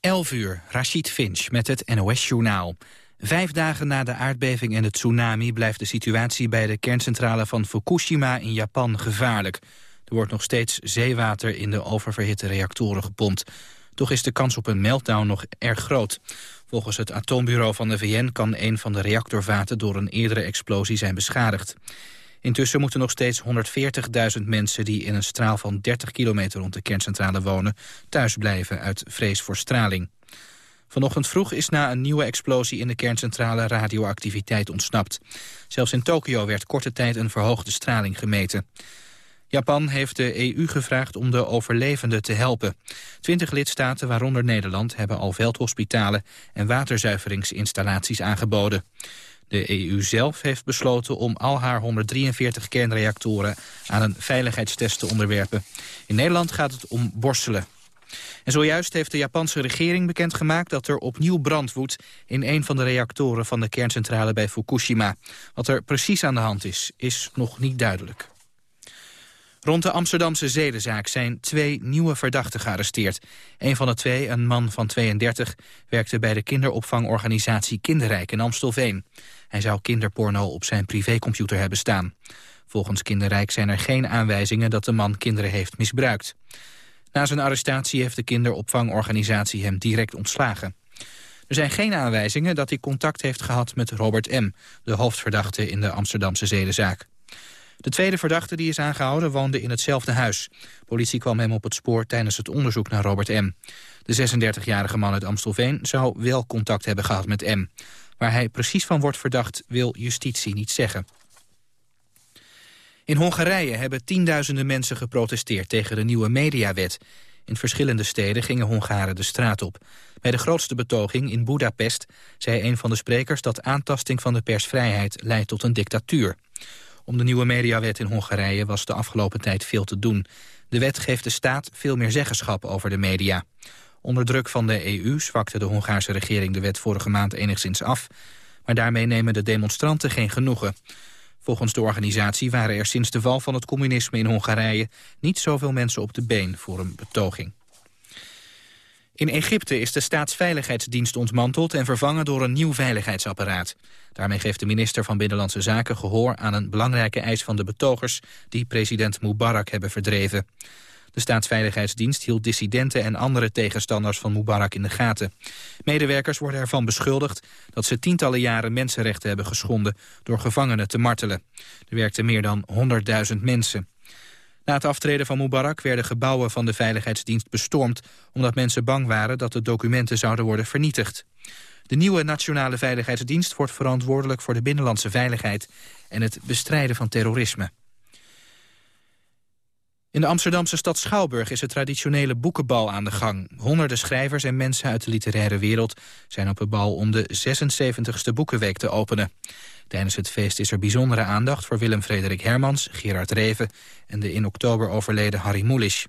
11 uur, Rashid Finch met het NOS-journaal. Vijf dagen na de aardbeving en het tsunami blijft de situatie bij de kerncentrale van Fukushima in Japan gevaarlijk. Er wordt nog steeds zeewater in de oververhitte reactoren gepompt. Toch is de kans op een meltdown nog erg groot. Volgens het atoombureau van de VN kan een van de reactorvaten door een eerdere explosie zijn beschadigd. Intussen moeten nog steeds 140.000 mensen die in een straal van 30 kilometer rond de kerncentrale wonen thuis blijven uit vrees voor straling. Vanochtend vroeg is na een nieuwe explosie in de kerncentrale radioactiviteit ontsnapt. Zelfs in Tokio werd korte tijd een verhoogde straling gemeten. Japan heeft de EU gevraagd om de overlevenden te helpen. Twintig lidstaten, waaronder Nederland, hebben al veldhospitalen en waterzuiveringsinstallaties aangeboden. De EU zelf heeft besloten om al haar 143 kernreactoren aan een veiligheidstest te onderwerpen. In Nederland gaat het om borstelen. En zojuist heeft de Japanse regering bekendgemaakt dat er opnieuw brand woedt in een van de reactoren van de kerncentrale bij Fukushima. Wat er precies aan de hand is, is nog niet duidelijk. Rond de Amsterdamse zedenzaak zijn twee nieuwe verdachten gearresteerd. Een van de twee, een man van 32, werkte bij de kinderopvangorganisatie Kinderrijk in Amstelveen. Hij zou kinderporno op zijn privécomputer hebben staan. Volgens Kinderrijk zijn er geen aanwijzingen dat de man kinderen heeft misbruikt. Na zijn arrestatie heeft de kinderopvangorganisatie hem direct ontslagen. Er zijn geen aanwijzingen dat hij contact heeft gehad met Robert M., de hoofdverdachte in de Amsterdamse zedenzaak. De tweede verdachte die is aangehouden woonde in hetzelfde huis. Politie kwam hem op het spoor tijdens het onderzoek naar Robert M. De 36-jarige man uit Amstelveen zou wel contact hebben gehad met M. Waar hij precies van wordt verdacht wil justitie niet zeggen. In Hongarije hebben tienduizenden mensen geprotesteerd tegen de nieuwe mediawet. In verschillende steden gingen Hongaren de straat op. Bij de grootste betoging in Budapest zei een van de sprekers dat aantasting van de persvrijheid leidt tot een dictatuur. Om de nieuwe mediawet in Hongarije was de afgelopen tijd veel te doen. De wet geeft de staat veel meer zeggenschap over de media. Onder druk van de EU zwakte de Hongaarse regering de wet vorige maand enigszins af. Maar daarmee nemen de demonstranten geen genoegen. Volgens de organisatie waren er sinds de val van het communisme in Hongarije... niet zoveel mensen op de been voor een betoging. In Egypte is de staatsveiligheidsdienst ontmanteld en vervangen door een nieuw veiligheidsapparaat. Daarmee geeft de minister van Binnenlandse Zaken gehoor aan een belangrijke eis van de betogers die president Mubarak hebben verdreven. De staatsveiligheidsdienst hield dissidenten en andere tegenstanders van Mubarak in de gaten. Medewerkers worden ervan beschuldigd dat ze tientallen jaren mensenrechten hebben geschonden door gevangenen te martelen. Er werkten meer dan 100.000 mensen. Na het aftreden van Mubarak werden gebouwen van de veiligheidsdienst bestormd... omdat mensen bang waren dat de documenten zouden worden vernietigd. De nieuwe Nationale Veiligheidsdienst wordt verantwoordelijk voor de binnenlandse veiligheid... en het bestrijden van terrorisme. In de Amsterdamse stad Schouwburg is het traditionele boekenbal aan de gang. Honderden schrijvers en mensen uit de literaire wereld zijn op het bal om de 76ste Boekenweek te openen. Tijdens het feest is er bijzondere aandacht voor Willem-Frederik Hermans, Gerard Reven en de in oktober overleden Harry Mulisch.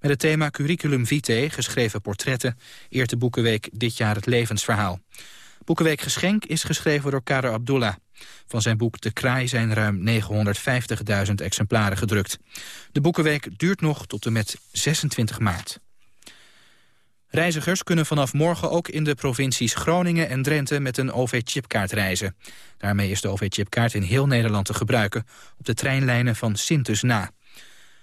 Met het thema Curriculum Vitae, geschreven portretten, eert de Boekenweek dit jaar het levensverhaal. Boekenweek Geschenk is geschreven door Kader Abdullah. Van zijn boek De Kraai zijn ruim 950.000 exemplaren gedrukt. De Boekenweek duurt nog tot en met 26 maart. Reizigers kunnen vanaf morgen ook in de provincies Groningen en Drenthe met een OV-chipkaart reizen. Daarmee is de OV-chipkaart in heel Nederland te gebruiken op de treinlijnen van Sintus na.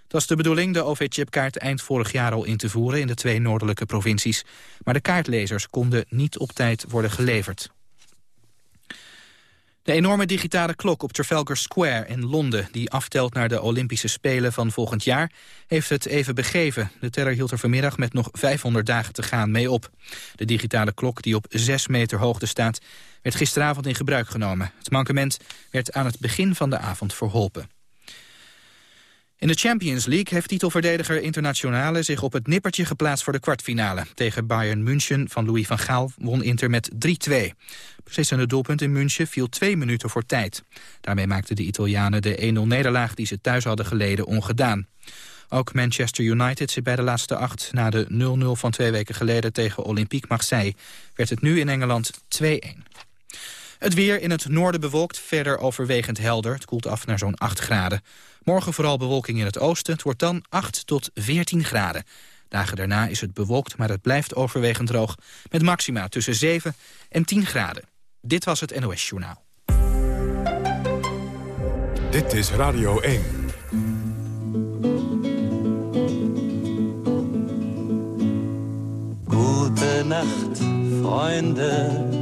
Het was de bedoeling de OV-chipkaart eind vorig jaar al in te voeren in de twee noordelijke provincies. Maar de kaartlezers konden niet op tijd worden geleverd. De enorme digitale klok op Trafalgar Square in Londen... die aftelt naar de Olympische Spelen van volgend jaar... heeft het even begeven. De terror hield er vanmiddag met nog 500 dagen te gaan mee op. De digitale klok, die op 6 meter hoogte staat... werd gisteravond in gebruik genomen. Het mankement werd aan het begin van de avond verholpen. In de Champions League heeft titelverdediger Internationale zich op het nippertje geplaatst voor de kwartfinale. Tegen Bayern München van Louis van Gaal won Inter met 3-2. Beslissende doelpunt in München viel twee minuten voor tijd. Daarmee maakten de Italianen de 1-0 nederlaag die ze thuis hadden geleden ongedaan. Ook Manchester United zit bij de laatste acht. Na de 0-0 van twee weken geleden tegen Olympique Marseille werd het nu in Engeland 2-1. Het weer in het noorden bewolkt, verder overwegend helder. Het koelt af naar zo'n 8 graden. Morgen vooral bewolking in het oosten. Het wordt dan 8 tot 14 graden. Dagen daarna is het bewolkt, maar het blijft overwegend droog... met maxima tussen 7 en 10 graden. Dit was het NOS Journaal. Dit is Radio 1. Gute Nacht, Freunde.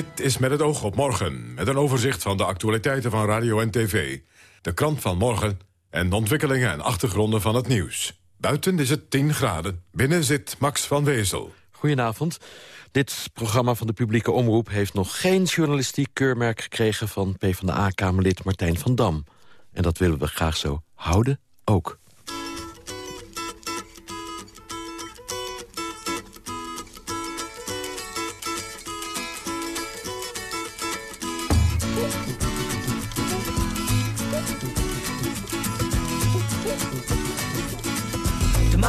Dit is met het oog op morgen, met een overzicht van de actualiteiten van radio en tv. De krant van morgen en de ontwikkelingen en achtergronden van het nieuws. Buiten is het 10 graden, binnen zit Max van Wezel. Goedenavond. Dit programma van de publieke omroep heeft nog geen journalistiek keurmerk gekregen van PvdA-kamerlid Martijn van Dam. En dat willen we graag zo houden ook.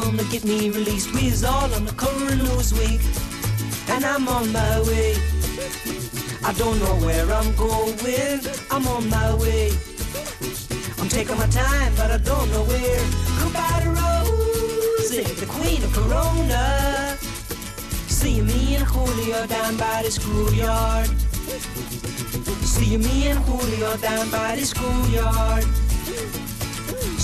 Come to get me released, we all on the cover of Newsweek, and I'm on my way. I don't know where I'm going, I'm on my way. I'm taking my time, but I don't know where. Goodbye to Rosie, the queen of Corona. See me and Julio down by the schoolyard. See me and Julio down by the schoolyard.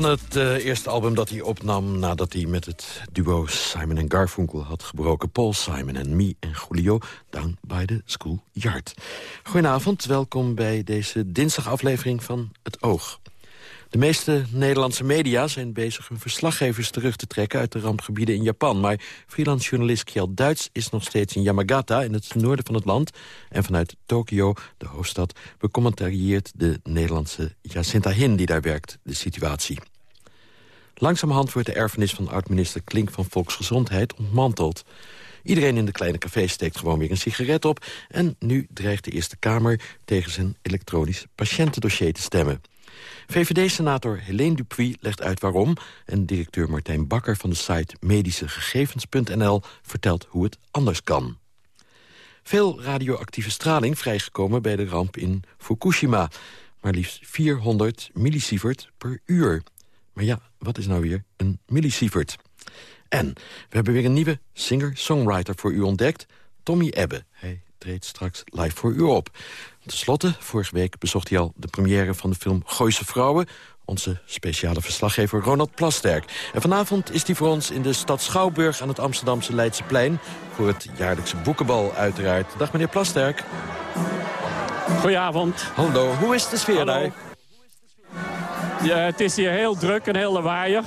Van het uh, eerste album dat hij opnam nadat hij met het duo Simon Garfunkel had gebroken. Paul Simon en Me en Julio Down by the School Yard. Goedenavond, welkom bij deze dinsdagaflevering van Het Oog. De meeste Nederlandse media zijn bezig hun verslaggevers terug te trekken uit de rampgebieden in Japan. Maar freelance journalist Kjell Duits is nog steeds in Yamagata in het noorden van het land. En vanuit Tokio, de hoofdstad, becommentarieert de Nederlandse Jacinta Hin die daar werkt de situatie. Langzamerhand wordt de erfenis van oud-minister Klink van Volksgezondheid ontmanteld. Iedereen in de kleine café steekt gewoon weer een sigaret op... en nu dreigt de Eerste Kamer tegen zijn elektronisch patiëntendossier te stemmen. VVD-senator Helene Dupuy legt uit waarom... en directeur Martijn Bakker van de site medischegegevens.nl vertelt hoe het anders kan. Veel radioactieve straling vrijgekomen bij de ramp in Fukushima. Maar liefst 400 millisievert per uur. Maar ja, wat is nou weer een millisievert? En we hebben weer een nieuwe singer-songwriter voor u ontdekt. Tommy Ebbe. Hij treedt straks live voor u op. Ten slotte, vorige week bezocht hij al de première van de film Gooise Vrouwen... onze speciale verslaggever Ronald Plasterk. En vanavond is hij voor ons in de stad Schouwburg aan het Amsterdamse Leidseplein... voor het jaarlijkse boekenbal uiteraard. Dag meneer Plasterk. Goedenavond. Hallo, hoe is de sfeer Hallo. daar? Ja, het is hier heel druk en heel lawaaiig.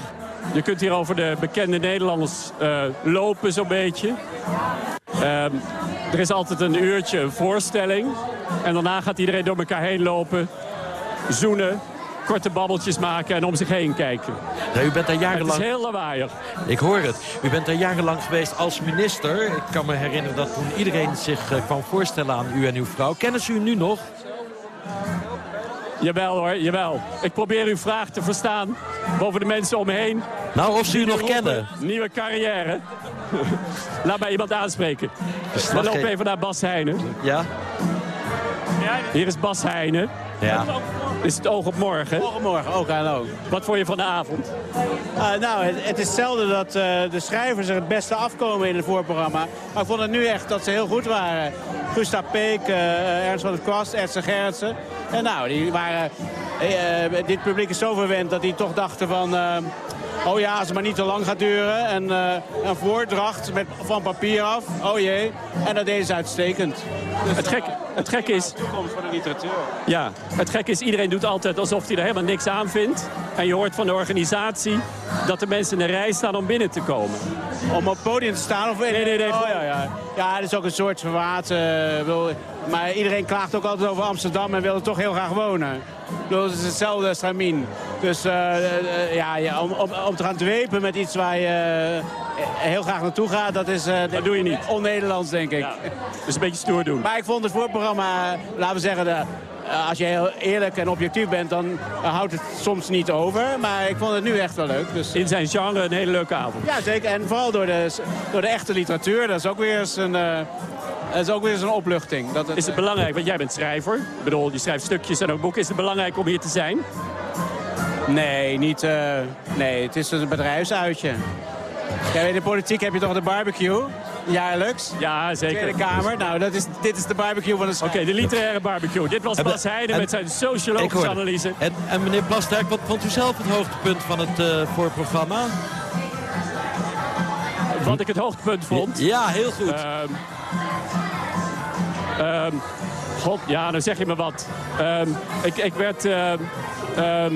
Je kunt hier over de bekende Nederlanders eh, lopen zo'n beetje. Ehm, er is altijd een uurtje een voorstelling. En daarna gaat iedereen door elkaar heen lopen, zoenen, korte babbeltjes maken en om zich heen kijken. Ja, u bent daar Het is jarenlang... heel lawaaiig. Ik hoor het. U bent daar jarenlang geweest als minister. Ik kan me herinneren dat toen iedereen zich eh, kwam voorstellen aan u en uw vrouw. Kennen ze u nu nog? Jawel hoor, jawel. Ik probeer uw vraag te verstaan boven de mensen om me heen. Nou, of ze u nog roepen, kennen. Nieuwe carrière. Laat mij iemand aanspreken. We lopen even naar Bas Heijnen. Ja? Hier is Bas Heijnen. Ja. Is het oog op morgen. Morgen ook aan ook. Wat vond je van de avond? Ah, nou, het, het is zelden dat eh, de schrijvers er het beste afkomen in het voorprogramma. Maar ik vond het nu echt dat ze heel goed waren. Gustav Peek, eh, Ernst van het Kwast, Edson Gerritsen. En nou, die waren... eh, eh, dit publiek is zo verwend dat die toch dachten van... eh, oh ja, als het maar niet te lang gaat duren. En eh, een voordracht met, van papier af. Oh jee. En dat deden ze uitstekend. Dus Het gek, het gek is, de toekomst van de literatuur. ja, het gek is, iedereen doet altijd alsof hij er helemaal niks aan vindt. En je hoort van de organisatie dat de mensen in de rij staan om binnen te komen. Om op het podium te staan? Of... Nee, nee, nee. Oh, ja, ja. ja, het is ook een soort verwaat. eh, wil... Maar iedereen klaagt ook altijd over Amsterdam en wil er toch heel graag wonen. Het is hetzelfde stramien. Dus eh, eh, ja, ja, om, om, om te gaan dwepen met iets waar je eh, heel graag naartoe gaat... dat is Dat doe je niet. on-Nederlands, denk ik. Ja, dus een beetje stoer doen. Maar ik vond het voorprogramma, laten we zeggen... De, als je heel eerlijk en objectief bent, dan eh, houdt het soms niet over. Maar ik vond het nu echt wel leuk. Dus, In zijn genre een hele leuke avond. ja, zeker. En vooral door de, door de echte literatuur. Dat is ook weer eens een, eh, dat is ook weer eens een opluchting. Dat het, Is het belangrijk, want jij bent schrijver. Ik bedoel, je schrijft stukjes en ook boeken. Is het belangrijk om hier te zijn? Nee, niet, eh, nee, het is een bedrijfsuitje. Ja, in de politiek heb je toch de barbecue, jaarlijks. Ja, zeker. Tweede Kamer. Nou, dat is, dit is de barbecue van de Oké, de literaire barbecue. Dit was Bas Heijnen en- met zijn sociologische analyse. En, en meneer Plasterk, wat vond u zelf het hoogtepunt van het eh, voorprogramma? Wat ik het hoogtepunt vond. Ja, heel goed. Ehm, ehm, God, ja, dan zeg je me wat. Ehm, ik, ik werd... ehm ehm,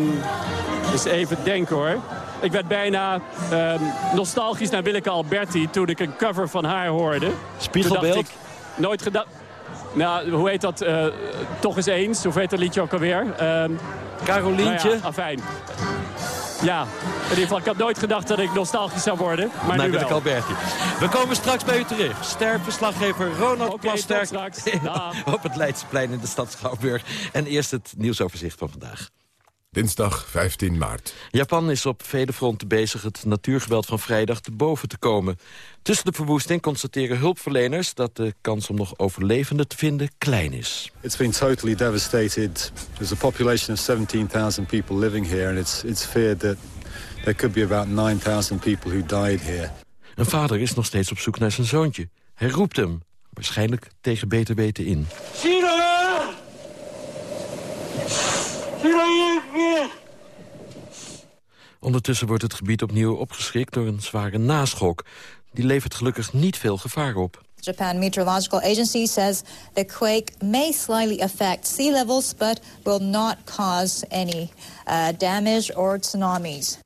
eens even denken hoor. Ik werd bijna ehm, nostalgisch naar Willeke Alberti... toen ik een cover van haar hoorde. Toen Spiegelbeeld? dacht ik, nooit gedacht... Nou, hoe heet dat? eh, toch eens eens. Hoe heet dat liedje ook alweer? Ehm Carolientje? nou ja, afijn. Ja, in ieder geval, ik had nooit gedacht dat ik nostalgisch zou worden. Maar nou, nu wel. Alberti. We komen straks bij u terug. Sterverslaggever Ronald Oké, Plasterk. op het Leidseplein in de stad Schouwburg. En eerst het nieuwsoverzicht van vandaag. Dinsdag 15 maart. Japan is op vele fronten bezig het natuurgeweld van vrijdag te boven te komen. Tussen de verwoesting constateren hulpverleners dat de kans om nog overlevenden te vinden klein is. It's been totally devastated. There's a population of 17,000 people living here, and it's, it's feared that there could be about 9,000 people who died here. Een vader is nog steeds op zoek naar zijn zoontje. Hij roept hem, waarschijnlijk tegen beter weten in. Ondertussen wordt het gebied opnieuw opgeschrikt door een zware naschok. Die levert gelukkig niet veel gevaar op. Japan Meteorological Agency says the quake may slightly affect sea levels, but will not cause any uh, damage or tsunamis.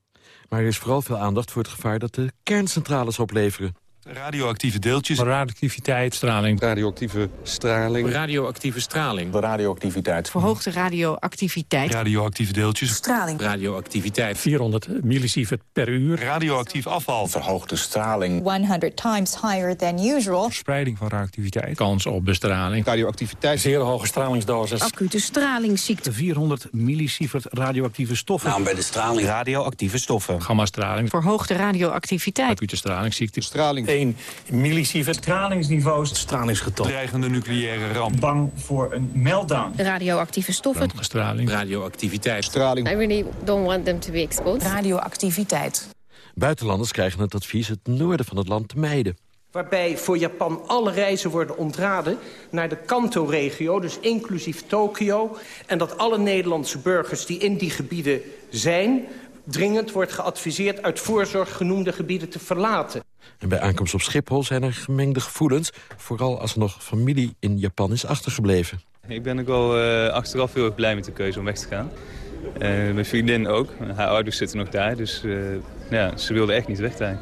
Maar er is vooral veel aandacht voor het gevaar dat de kerncentrales opleveren. Radioactieve deeltjes. Radioactiviteit, straling. Radioactieve straling. Radioactieve straling. De radioactiviteit. Verhoogde radioactiviteit. Radioactieve deeltjes. Straling. Radioactiviteit. 400 millisievert per uur. Radioactief afval. Verhoogde straling. 100 times higher than usual. Verspreiding van radioactiviteit. Kans op bestraling. Radioactiviteit. Zeer hoge stralingsdosis. Acute stralingsziekte. 400 millisievert radioactieve stoffen. Nou, bij de straling. Radioactieve stoffen. Gammastraling. Verhoogde radioactiviteit. Acute stralingsziekte. Straling. 1 millisievert. Stralingsniveaus. Stralingsgetal. Dreigende nucleaire ramp. Bang voor een meltdown. Radioactieve stoffen. Straling. Radioactiviteit. Straling. I really don't want them to be exposed. Radioactiviteit. Buitenlanders krijgen het advies het noorden van het land te mijden. Waarbij voor Japan alle reizen worden ontraden naar de Kanto-regio, dus inclusief Tokio. En dat alle Nederlandse burgers die in die gebieden zijn... dringend wordt geadviseerd uit voorzorg genoemde gebieden te verlaten. En bij aankomst op Schiphol zijn er gemengde gevoelens... vooral als er nog familie in Japan is achtergebleven. Ik ben ook wel uh, achteraf heel erg blij met de keuze om weg te gaan. Uh, mijn vriendin ook. Haar ouders zitten nog daar, dus uh, ja, ze wilde echt niet weggaan.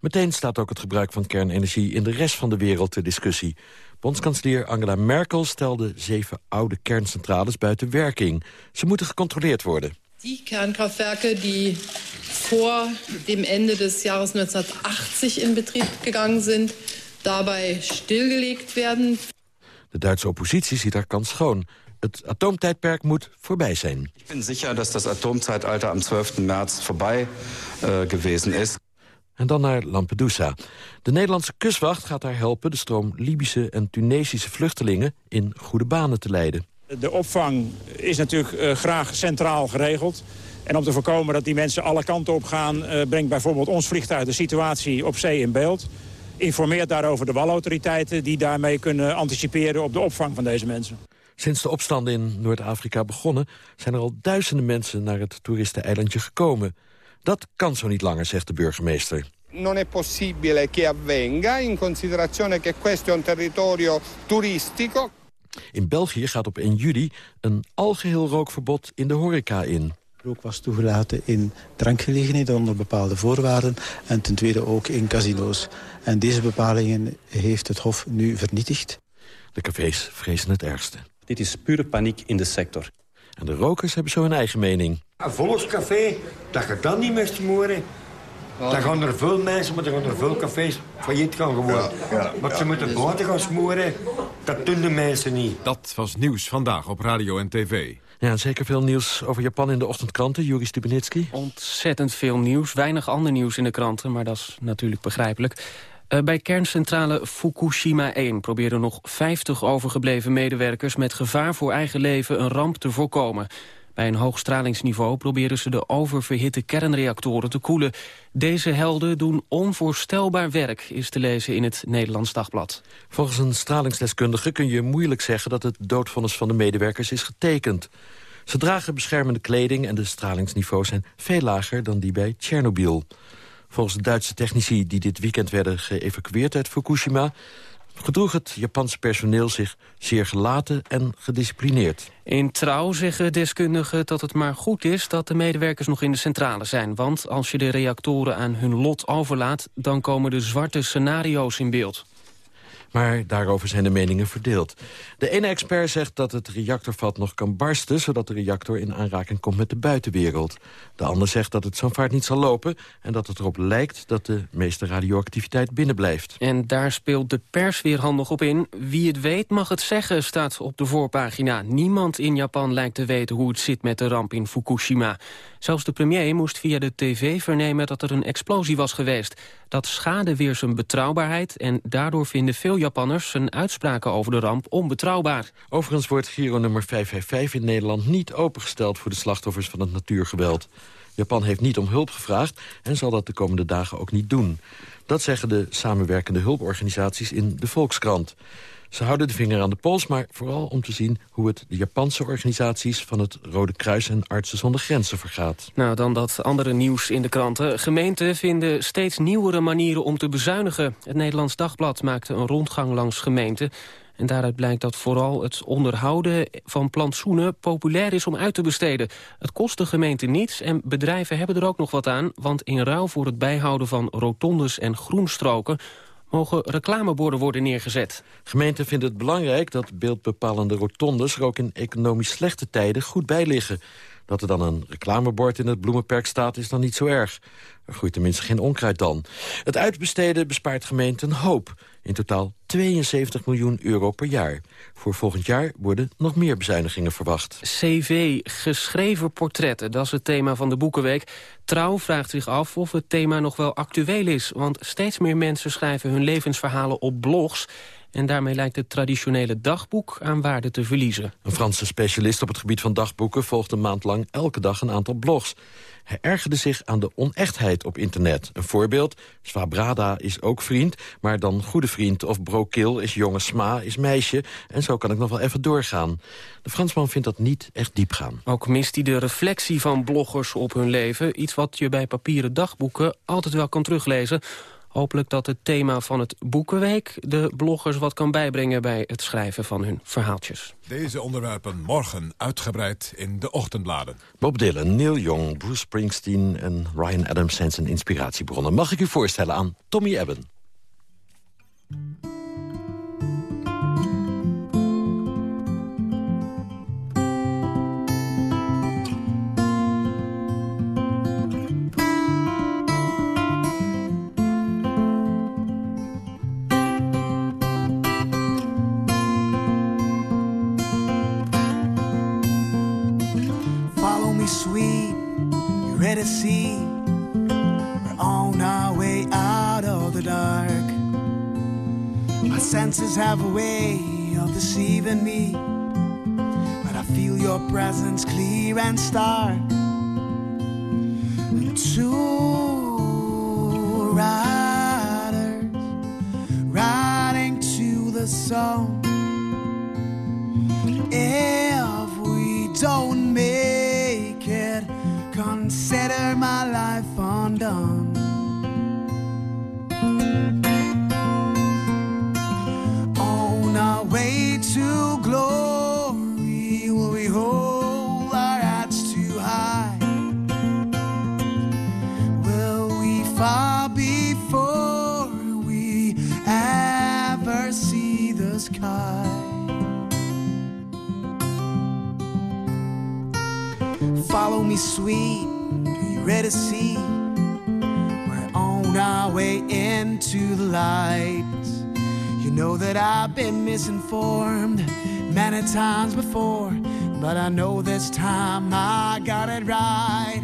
Meteen staat ook het gebruik van kernenergie in de rest van de wereld ter discussie. Bondskanselier Angela Merkel stelde zeven oude kerncentrales buiten werking. Ze moeten gecontroleerd worden. Die Kernkraftwerke die vor dem Ende des Jahres 1980 in Betrieb gegangen sind, daarbij stilgelegt werden. De Duitse oppositie ziet haar kans schoon. Het atoomtijdperk moet voorbij zijn. Ik ben zeker dat het atoomzeitalter am 12. maart voorbij uh, geweest is. En dan naar Lampedusa. De Nederlandse kustwacht gaat daar helpen de stroom Libische en Tunesische vluchtelingen in goede banen te leiden. De opvang is natuurlijk uh, graag centraal geregeld. En om te voorkomen dat die mensen alle kanten op gaan... Uh, brengt bijvoorbeeld ons vliegtuig de situatie op zee in beeld. Informeert daarover de walautoriteiten... die daarmee kunnen anticiperen op de opvang van deze mensen. Sinds de opstanden in Noord-Afrika begonnen... zijn er al duizenden mensen naar het toeristeneilandje gekomen. Dat kan zo niet langer, zegt de burgemeester. Non è possibile che avvenga in considerazione che questo è un territorio turistico. In België gaat op 1 juli een algeheel rookverbod in de horeca in. Rook was toegelaten in drankgelegenheden onder bepaalde voorwaarden... en ten tweede ook in casino's. En deze bepalingen heeft het Hof nu vernietigd. De cafés vrezen het ergste. Dit is pure paniek in de sector. En de rokers hebben zo hun eigen mening. Een volkscafé, dat je dan niet meer smoren... Dan gaan er veel mensen, maar dan gaan er veel cafés failliet gaan gewoon. Ja, ja, maar ze moeten buiten gaan smoren, dat doen de mensen niet. Dat was nieuws vandaag op radio en tv. Ja, zeker veel nieuws over Japan in de ochtendkranten. Juri Stubenitski. Ontzettend veel nieuws. Weinig ander nieuws in de kranten, maar dat is natuurlijk begrijpelijk. Uh, bij kerncentrale Fukushima 1 probeerden nog 50 overgebleven medewerkers... met gevaar voor eigen leven een ramp te voorkomen. Bij een hoog stralingsniveau proberen ze de oververhitte kernreactoren te koelen. Deze helden doen onvoorstelbaar werk, is te lezen in het Nederlands Dagblad. Volgens een stralingsdeskundige kun je moeilijk zeggen dat het doodvonnis van de medewerkers is getekend. Ze dragen beschermende kleding en de stralingsniveaus zijn veel lager dan die bij Tsjernobyl. Volgens de Duitse technici die dit weekend werden geëvacueerd uit Fukushima gedroeg het Japanse personeel zich zeer gelaten en gedisciplineerd. In Trouw zeggen deskundigen dat het maar goed is dat de medewerkers nog in de centrale zijn. Want als je de reactoren aan hun lot overlaat, dan komen de zwarte scenario's in beeld. Maar daarover zijn de meningen verdeeld. De ene expert zegt dat het reactorvat nog kan barsten... zodat de reactor in aanraking komt met de buitenwereld. De ander zegt dat het zo'n vaart niet zal lopen... en dat het erop lijkt dat de meeste radioactiviteit binnenblijft. En daar speelt de pers weer handig op in. Wie het weet mag het zeggen, staat op de voorpagina. Niemand in Japan lijkt te weten hoe het zit met de ramp in Fukushima. Zelfs de premier moest via de tv vernemen dat er een explosie was geweest. Dat schade weer zijn betrouwbaarheid en daardoor vinden veel Japanners zijn uitspraken over de ramp onbetrouwbaar. Overigens wordt Giro nummer 555 in Nederland niet opengesteld voor de slachtoffers van het natuurgeweld. Japan heeft niet om hulp gevraagd en zal dat de komende dagen ook niet doen. Dat zeggen de samenwerkende hulporganisaties in de Volkskrant. Ze houden de vinger aan de pols, maar vooral om te zien... hoe het de Japanse organisaties van het Rode Kruis en Artsen zonder Grenzen vergaat. Nou, dan dat andere nieuws in de kranten. Gemeenten vinden steeds nieuwere manieren om te bezuinigen. Het Nederlands Dagblad maakte een rondgang langs gemeenten. En daaruit blijkt dat vooral het onderhouden van plantsoenen populair is om uit te besteden. Het kost de gemeente niets en bedrijven hebben er ook nog wat aan... want in ruil voor het bijhouden van rotondes en groenstroken mogen reclameborden worden neergezet. Gemeenten vinden het belangrijk dat beeldbepalende rotondes... er ook in economisch slechte tijden goed bij liggen. Dat er dan een reclamebord in het bloemenperk staat is dan niet zo erg. Er groeit tenminste geen onkruid dan. Het uitbesteden bespaart gemeenten een hoop. In totaal 72 miljoen euro per jaar. Voor volgend jaar worden nog meer bezuinigingen verwacht. CV, geschreven portretten, dat is het thema van de Boekenweek. Trouw vraagt zich af of het thema nog wel actueel is. Want steeds meer mensen schrijven hun levensverhalen op blogs. En daarmee lijkt het traditionele dagboek aan waarde te verliezen. Een Franse specialist op het gebied van dagboeken... volgde een maand lang elke dag een aantal blogs. Hij ergerde zich aan de onechtheid op internet. Een voorbeeld, Swabrada is ook vriend, maar dan goede vriend... of Brokil is jonge Sma is meisje. En zo kan ik nog wel even doorgaan. De Fransman vindt dat niet echt diep gaan. Ook mist hij de reflectie van bloggers op hun leven. Iets wat je bij papieren dagboeken altijd wel kan teruglezen. Hopelijk dat het thema van het Boekenweek de bloggers wat kan bijbrengen bij het schrijven van hun verhaaltjes. Deze onderwerpen morgen uitgebreid in de ochtendbladen. Bob Dylan, Neil Young, Bruce Springsteen en Ryan Adams zijn zijn inspiratiebronnen. Mag ik u voorstellen aan Tommy Ebben. You us see? We're on our way out of the dark. My senses have a way of deceiving me, but I feel your presence clear and stark. Two riders riding to the song. Sweet. Are you ready to see? We're on our way into the light. You know that I've been misinformed many times before, but I know this time I got it right.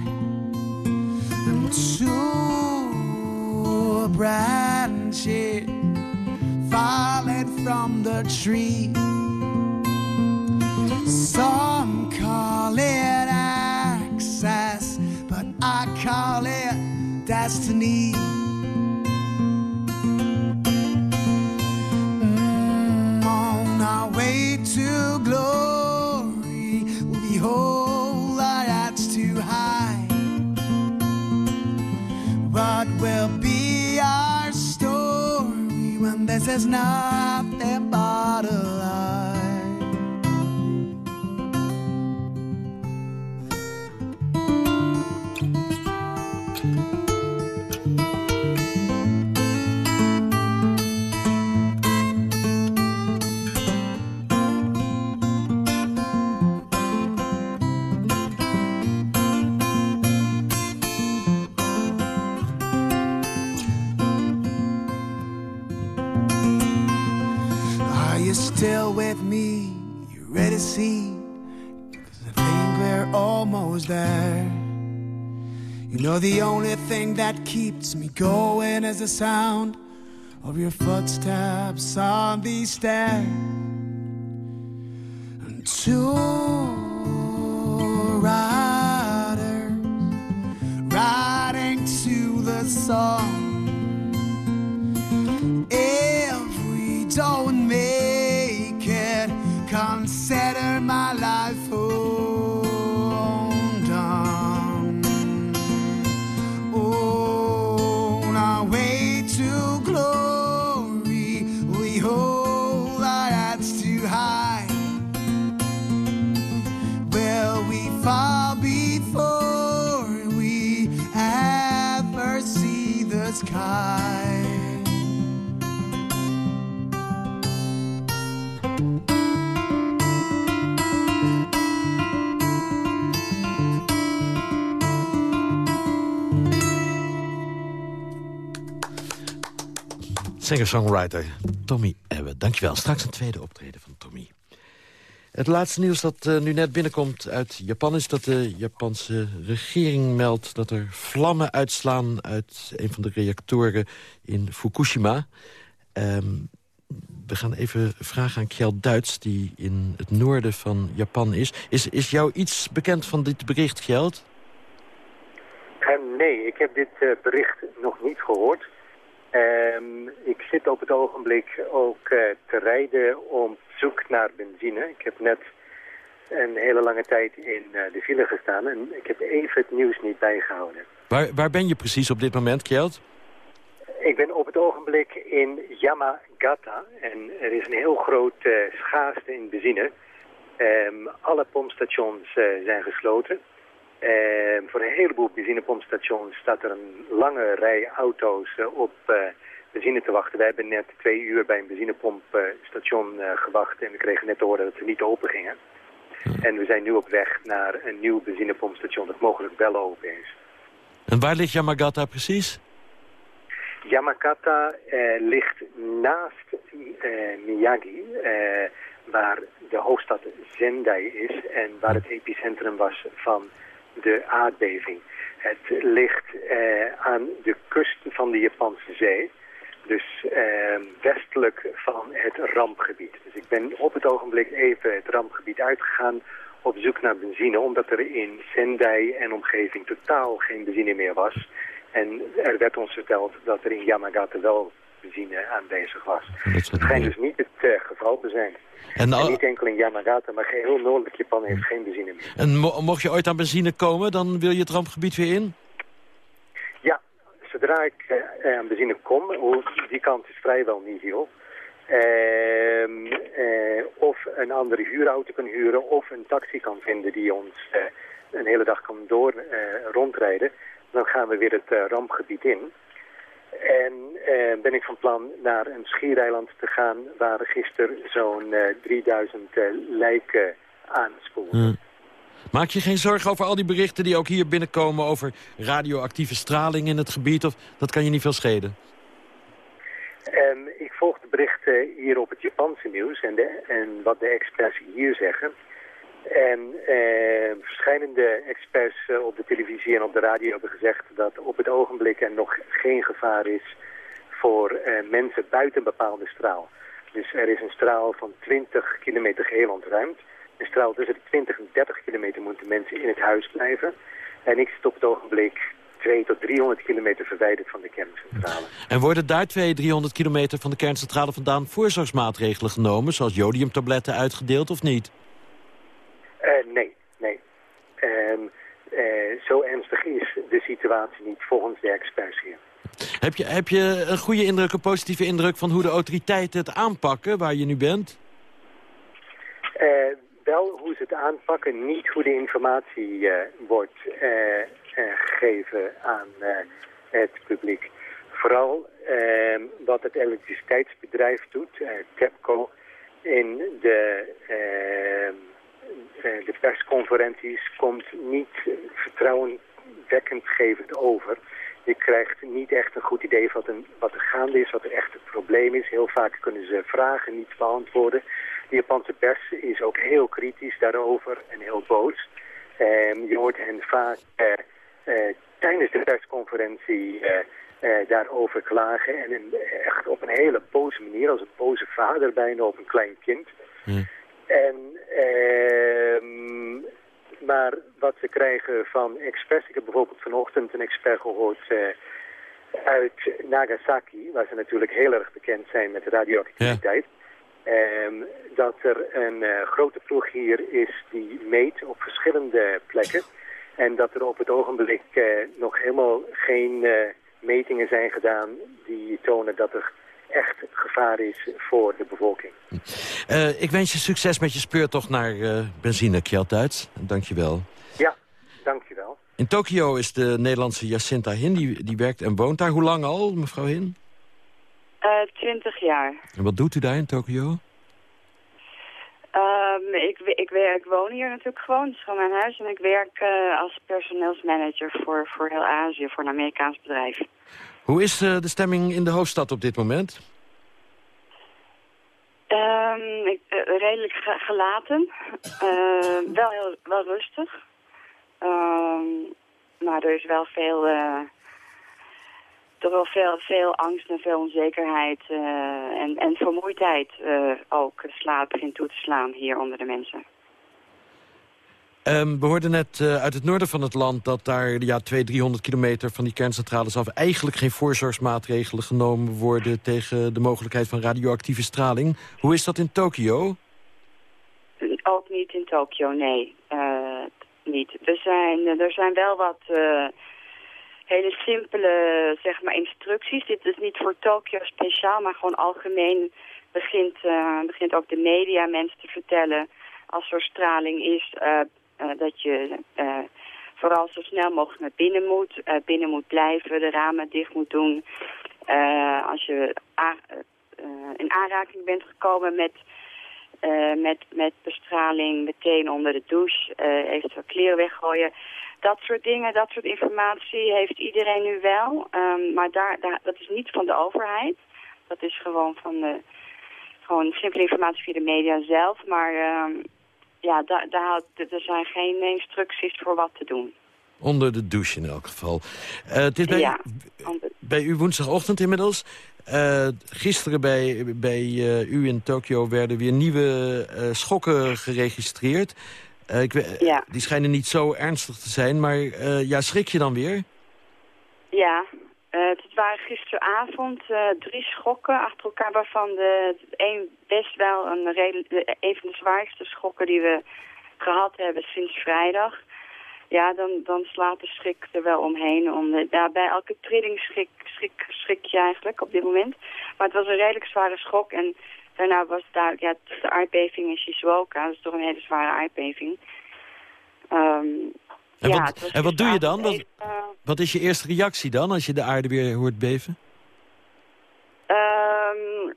And two branches falling from the tree. Some call it I call it destiny. Mm, on our way to glory, we hold our hearts too high. What will be our story when this is nothing You know, the only thing that keeps me going is the sound of your footsteps on these stairs. And two Singer-songwriter Tommy Ebbe. Dankjewel. Straks een tweede optreden van Tommy. Het laatste nieuws dat eh, nu net binnenkomt uit Japan... is dat de Japanse regering meldt dat er vlammen uitslaan... uit een van de reactoren in Fukushima. Ehm, we gaan even vragen aan Kjell Duits, die in het noorden van Japan is. Is, is jou iets bekend van dit bericht, Kjeld? Uh, nee, ik heb dit uh, bericht nog niet gehoord. Um, ik zit op het ogenblik ook uh, te rijden op zoek naar benzine. Ik heb net een hele lange tijd in de file gestaan en ik heb even het nieuws niet bijgehouden. Waar, waar ben je precies op dit moment, Kjeld? Ik ben op het ogenblik in Yamagata en er is een heel groot uh, schaarste in benzine. Um, alle pompstations zijn gesloten. Um, voor een heleboel benzinepompstations staat er een lange rij auto's uh, op benzine te wachten. Wij hebben net twee uur bij een benzinepompstation gewacht en we kregen net te horen dat ze niet open gingen. En we zijn nu op weg naar een nieuw benzinepompstation dat mogelijk wel open is. En waar ligt Yamagata precies? Yamakata eh, ligt naast eh, Miyagi, eh, waar de hoofdstad Sendai is en waar het epicentrum was van de aardbeving. Het ligt aan de kust van de Japanse zee, dus westelijk van het rampgebied. Dus ik ben op het ogenblik even het rampgebied uitgegaan op zoek naar benzine, omdat er in Sendai en omgeving totaal geen benzine meer was. En er werd ons verteld dat er in Yamagata wel benzine aanwezig was. Het schijnt dus niet het uh, geval te zijn. En, en, niet enkel in Yamagata, maar heel noordelijk Japan heeft geen benzine meer. En mo mocht je ooit aan benzine komen, dan wil je het rampgebied weer in? Ja, zodra ik uh, aan benzine kom, die kant is vrijwel niet heel. Uh, uh, of een andere huurauto kan huren of een taxi kan vinden die ons uh, een hele dag kan door rondrijden dan gaan we weer het rampgebied in. En uh, ben ik van plan naar een schiereiland te gaan waar gisteren zo'n uh, 3000 lijken aanspoelden. Hmm. Maak je geen zorgen over al die berichten die ook hier binnenkomen over radioactieve straling in het gebied? Of dat kan je niet veel schelen? Um, ik volg de berichten hier op het Japanse nieuws en, de, en wat de experts hier zeggen. En eh, verschillende experts eh, op de televisie en op de radio hebben gezegd dat op het ogenblik er nog geen gevaar is voor eh, mensen buiten een bepaalde straal. Dus er is een straal van 20 kilometer geheel ontruimd. Een straal tussen de 20 en 30 kilometer moeten mensen in het huis blijven. En ik zit op het ogenblik 2 tot 300 kilometer verwijderd van de kerncentrale. En worden daar 200, 300 kilometer van de kerncentrale vandaan voorzorgsmaatregelen genomen... zoals jodiumtabletten uitgedeeld of niet? Uh, nee, nee. Um, uh, zo ernstig is de situatie niet volgens de experts hier. Heb je, heb je een goede indruk, een positieve indruk van hoe de autoriteiten het aanpakken waar je nu bent? Uh, wel hoe ze het aanpakken, niet hoe de informatie wordt gegeven aan het publiek. Vooral ehm, wat het elektriciteitsbedrijf doet, TEPCO, in de ehm, de persconferenties komt niet vertrouwenwekkend gevend over. Je krijgt niet echt een goed idee wat, een, wat er gaande is, wat er echt het probleem is. Heel vaak kunnen ze vragen niet beantwoorden. De Japanse pers is ook heel kritisch daarover en heel boos. Um, je hoort hen vaak uh, tijdens de persconferentie daarover klagen. En echt op een hele boze manier, als een boze vader bijna op een klein kind. Hmm. En, uh, maar wat ze krijgen van experts, ik heb bijvoorbeeld vanochtend een expert gehoord uh, uit Nagasaki, waar ze natuurlijk heel erg bekend zijn met radioactiviteit. Ja. Um, dat er een uh, grote ploeg hier is die meet op verschillende plekken. En dat er op het ogenblik uh, nog helemaal geen uh, metingen zijn gedaan die tonen dat er echt gevaar is voor de bevolking. Uh, ik wens je succes met je speurtocht naar uh, benzine, Kjeld Duits. Dank je wel. Ja, dank je wel. In Tokio is de Nederlandse Jacinta Hin, die, die werkt en woont daar. Hoe lang al, mevrouw Hin? Uh, twintig jaar. En wat doet u daar in Tokio? Um, ik, ik, werk, ik woon hier natuurlijk gewoon, het is gewoon mijn huis. En ik werk uh, als personeelsmanager voor, voor heel Azië, voor een Amerikaans bedrijf. Hoe is uh, de stemming in de hoofdstad op dit moment? Ik, uh, redelijk ge gelaten. Uh, wel, heel, wel rustig. Um, maar er is wel veel toch wel veel, veel angst en veel onzekerheid eh, en, en vermoeidheid eh, ook slaap begint toe te slaan hier onder de mensen. Ehm, we hoorden net eh, uit het noorden van het land dat daar ja, 200, 300 kilometer van die kerncentrales af... eigenlijk geen voorzorgsmaatregelen genomen worden tegen de mogelijkheid van radioactieve straling. Hoe is dat in Tokio? Ook niet in Tokio, nee. Eh, niet. Er zijn, er zijn wel wat eh, hele simpele zeg maar, instructies. Dit is niet voor Tokio speciaal, maar gewoon algemeen begint, eh, begint ook de media mensen te vertellen... als er straling is, eh, eh, dat je eh, vooral zo snel mogelijk naar binnen moet. eh, binnen moet blijven, de ramen dicht moet doen. Eh, als je eh, in aanraking bent gekomen met, eh, met, met bestraling, meteen onder de douche, eh, eventueel kleren weggooien. Dat soort dingen, dat soort informatie heeft iedereen nu wel. Ehm, maar daar, daar, dat is niet van de overheid. Dat is gewoon van de, gewoon simpele informatie via de media zelf. Maar ehm, ja, daar, daar, er zijn geen instructies voor wat te doen. Onder de douche in elk geval. Eh, het is bij, Ja, bij u woensdagochtend inmiddels. Eh, gisteren bij, bij eh, u in Tokio werden weer nieuwe schokken geregistreerd. Ik, Ja. Die schijnen niet zo ernstig te zijn, maar ja, schrik je dan weer? Ja, eh, het waren gisteravond eh, drie schokken achter elkaar, waarvan de een best wel een, de- een van de zwaarste schokken die we gehad hebben sinds vrijdag. Ja, dan, dan slaat de schrik er wel omheen. Om ja, bij elke trilling schrik, schrik, schrik je eigenlijk op dit moment. Maar het was een redelijk zware schok en daarna was daar, ja, de aardbeving in Shizuoka. Dat is toch een hele zware aardbeving. Ehm, En, ja, wat, en wat doe je dan? Wat, eh, wat is je eerste reactie dan als je de aarde weer hoort beven? Ehm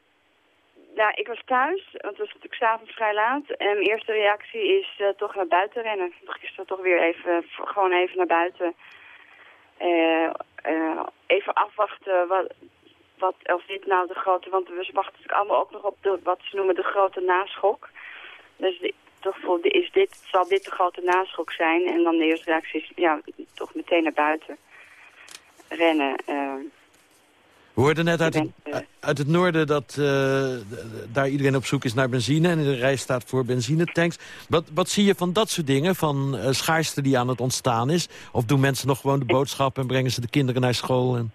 nou, ik was thuis, want het was natuurlijk s'avonds vrij laat. En mijn eerste reactie is eh, toch naar buiten rennen. Gisteren toch weer even, gewoon even naar buiten. Eh, even afwachten wat, wat, of dit nou de grote... Want we wachten natuurlijk allemaal ook nog op de, wat ze noemen de grote naschok. Dus die- toch voor, is dit, zal dit de grote naschok zijn? En dan de eerste reactie is, ja, toch meteen naar buiten rennen. eh. We hoorden net uit het, uit het noorden dat eh, daar iedereen op zoek is naar benzine... en de rij staat voor benzinetanks. Wat, wat zie je van dat soort dingen, van eh, schaarste die aan het ontstaan is? Of doen mensen nog gewoon de boodschap en brengen ze de kinderen naar school? En...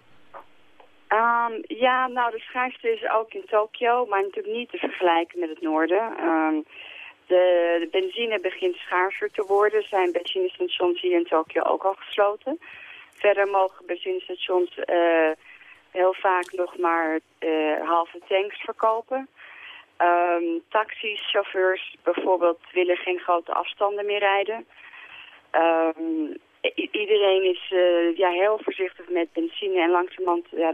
Ehm, ja, nou, de schaarste is ook in Tokio, maar natuurlijk niet te vergelijken met het noorden. Ehm, de, benzine begint schaarser te worden. Zijn benzinestations hier in Tokio ook al gesloten. Verder mogen benzinestations eh, heel vaak nog maar eh, halve tanks verkopen. Chauffeurs bijvoorbeeld willen geen grote afstanden meer rijden. Ehm, iedereen is eh, ja, heel voorzichtig met benzine en langzamerhand... Ja,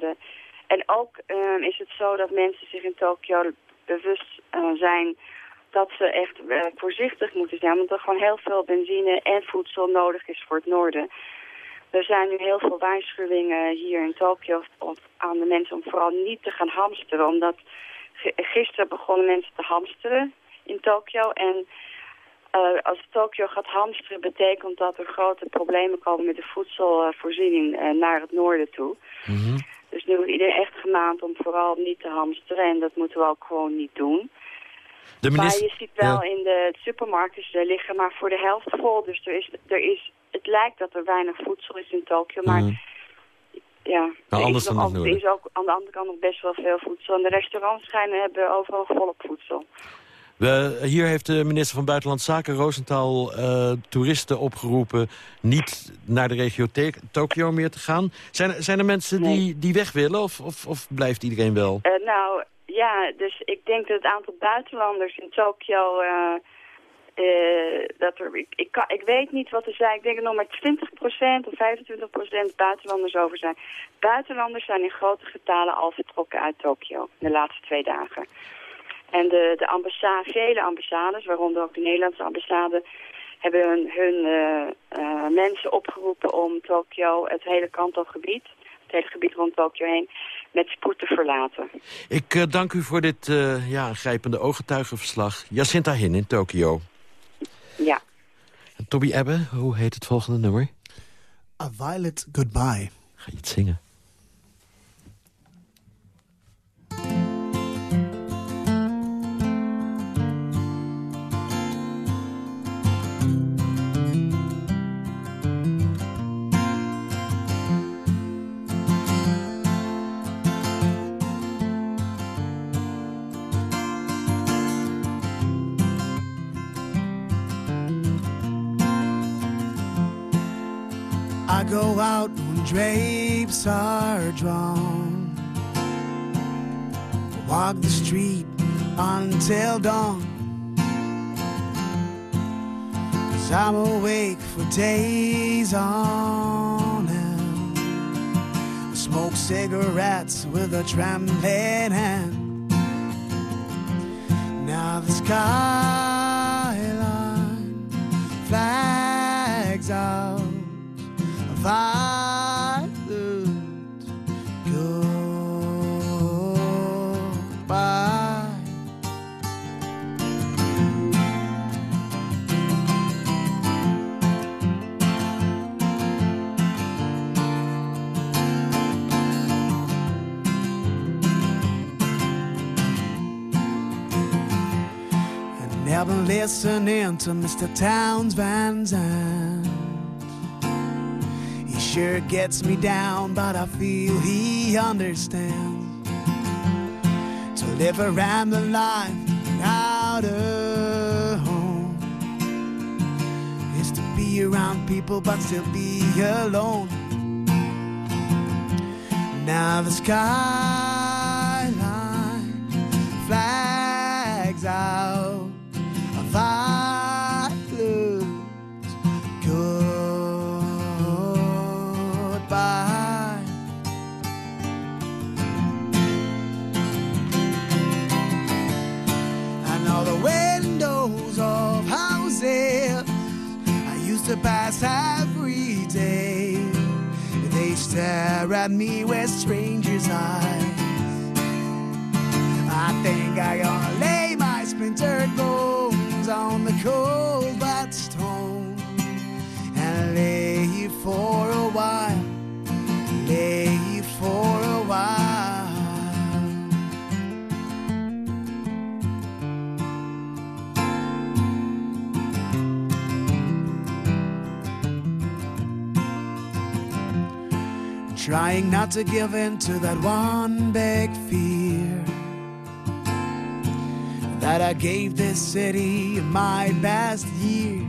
en ook ehm, is het zo dat mensen zich in Tokio bewust zijn dat ze echt eh, voorzichtig moeten zijn. Omdat er gewoon heel veel benzine en voedsel nodig is voor het noorden. Er zijn nu heel veel waarschuwingen hier in Tokio aan de mensen om vooral niet te gaan hamsteren. Omdat gisteren begonnen mensen te hamsteren in Tokio. En eh, als Tokio gaat hamsteren betekent dat er grote problemen komen met de voedselvoorziening eh, naar het noorden toe. Dus nu wordt iedereen echt gemaand om vooral niet te hamsteren. En dat moeten we ook gewoon niet doen. De minister- Maar je ziet wel Ja. in de supermarkten, ze liggen maar voor de helft vol. Dus er is, er is, het lijkt dat er weinig voedsel is in Tokio. Maar Mhm. ja, er, anders is dan nog er is ook aan de andere kant nog best wel veel voedsel. En de restaurants schijnen hebben overal volop voedsel. We, hier heeft de minister van Buitenlandse Zaken, Roosentaal, eh, toeristen opgeroepen... niet naar de regio Tokio meer te gaan. Zijn, er- zijn er mensen die, die weg willen of, of, of blijft iedereen wel? Eh, nou, ja, dus ik denk dat het aantal buitenlanders in Tokio... eh, eh, dat er, ik, ik, kan, ik weet niet wat er zijn. Ik denk dat nog maar 20% of 25% buitenlanders over zijn. Buitenlanders zijn in grote getalen al vertrokken uit Tokio de laatste twee dagen. En de, de ambassade, vele ambassades, waaronder ook de Nederlandse ambassade... hebben hun, hun eh, mensen opgeroepen om Tokio, het hele kantelgebied... het hele gebied rond Tokio heen, met spoed te verlaten. Ik eh, dank u voor dit eh ja, grijpende ooggetuigenverslag. Jacinta Hin in Tokio. Ja. En Toby Ebbe, hoe heet het volgende nummer? A Violet Goodbye. Ga je het zingen? Go out when drapes are drawn. Walk the street until dawn. Cause I'm awake for days on end. Smoke cigarettes with a trembling hand. Now the skyline flags out violet goodbye. And never listening to Mr. Towns Van Zandt. Sure gets me down, but I feel he understands. To live a rambling life without a home is to be around people but still be alone. Now the skyline flags out every day. They stare at me with strangers' eyes. I think I gonna lay my splintered bones on the cold black stone and lay here for a while, Trying not to give in to that one big fear that I gave this city my best years.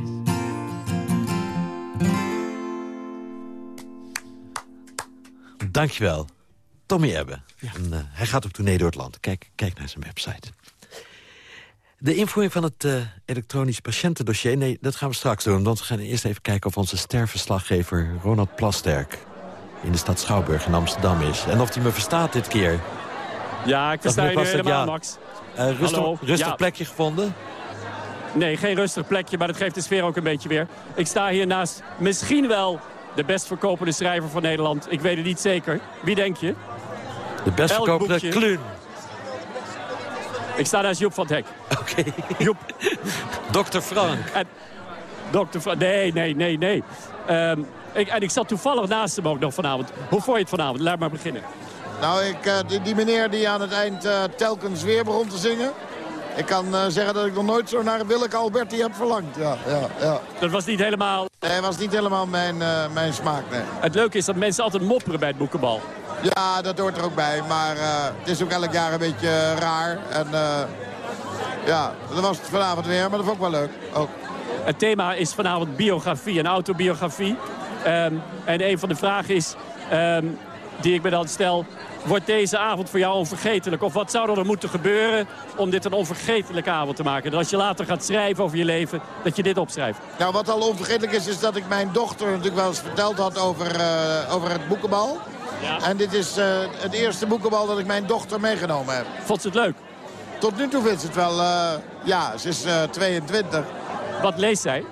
Dankjewel. Tommy Ebbe. En, eh, hij gaat op tournee door het land. Kijk, kijk naar zijn website. De invoering van het eh, elektronisch patiëntendossier... nee, dat gaan we straks doen. Want we gaan eerst even kijken of onze sterverslaggever Ronald Plasterk... in de stad Schouwburg in Amsterdam is. En of hij me verstaat dit keer. Ja, ik versta je nu helemaal, Max. Eh, rustig rustig Ja. plekje gevonden? Nee, geen rustig plekje, maar dat geeft de sfeer ook een beetje weer. Ik sta hier naast misschien wel de best verkopende schrijver van Nederland. Ik weet het niet zeker. Wie denk je? De best Elk verkopende boekje. Kluun. Ik sta naast Joep van het Hek. Oké. Joep. Dr. Frank. En, Dr. Frank. Nee, nee, nee, nee. Ehm, ik, en ik zat toevallig naast hem ook nog vanavond. Hoe vond je het vanavond? Laat maar beginnen. Nou, ik, eh, die, die meneer die aan het eind eh, telkens weer begon te zingen. Ik kan eh, zeggen dat ik nog nooit zo naar Willeke Alberti heb verlangd. Ja, ja, ja. Dat was niet helemaal... Nee, was niet helemaal mijn, mijn smaak, nee. Het leuke is dat mensen altijd mopperen bij het boekenbal. Ja, dat hoort er ook bij. Maar het is ook elk jaar een beetje raar. En ja, dat was het vanavond weer. Maar dat vond ik wel leuk. Ook. Het thema is vanavond biografie en autobiografie. Ehm, en een van de vragen is, ehm, die ik me dan stel... Wordt deze avond voor jou onvergetelijk? Of wat zou er moeten gebeuren om dit een onvergetelijke avond te maken? Dat als je later gaat schrijven over je leven, dat je dit opschrijft. Nou, wat al onvergetelijk is, is dat ik mijn dochter natuurlijk wel eens verteld had over, eh, over het boekenbal. En dit is eh, het eerste boekenbal dat ik mijn dochter meegenomen heb. Vond ze het leuk? Tot nu toe vindt ze het wel, eh, ja, ze is eh, 22. Wat leest zij?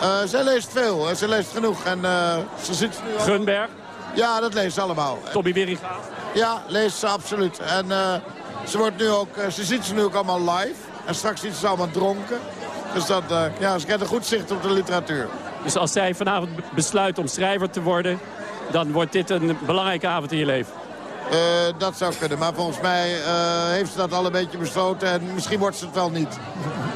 Eh, zij leest veel, ze leest genoeg en eh, ze zit nu al... Gunberg? Ja, dat leest ze allemaal. Tommy Wieringa? Ja, leest ze absoluut. En eh, ze, wordt nu ook, ze ziet ze nu ook allemaal live. En straks ziet ze allemaal dronken. Dus dat, ja, ze krijgt een goed zicht op de literatuur. Dus als zij vanavond be- besluit om schrijver te worden... dan wordt dit een belangrijke avond in je leven. Dat zou kunnen, maar volgens mij heeft ze dat al een beetje besloten. En misschien wordt ze het wel niet.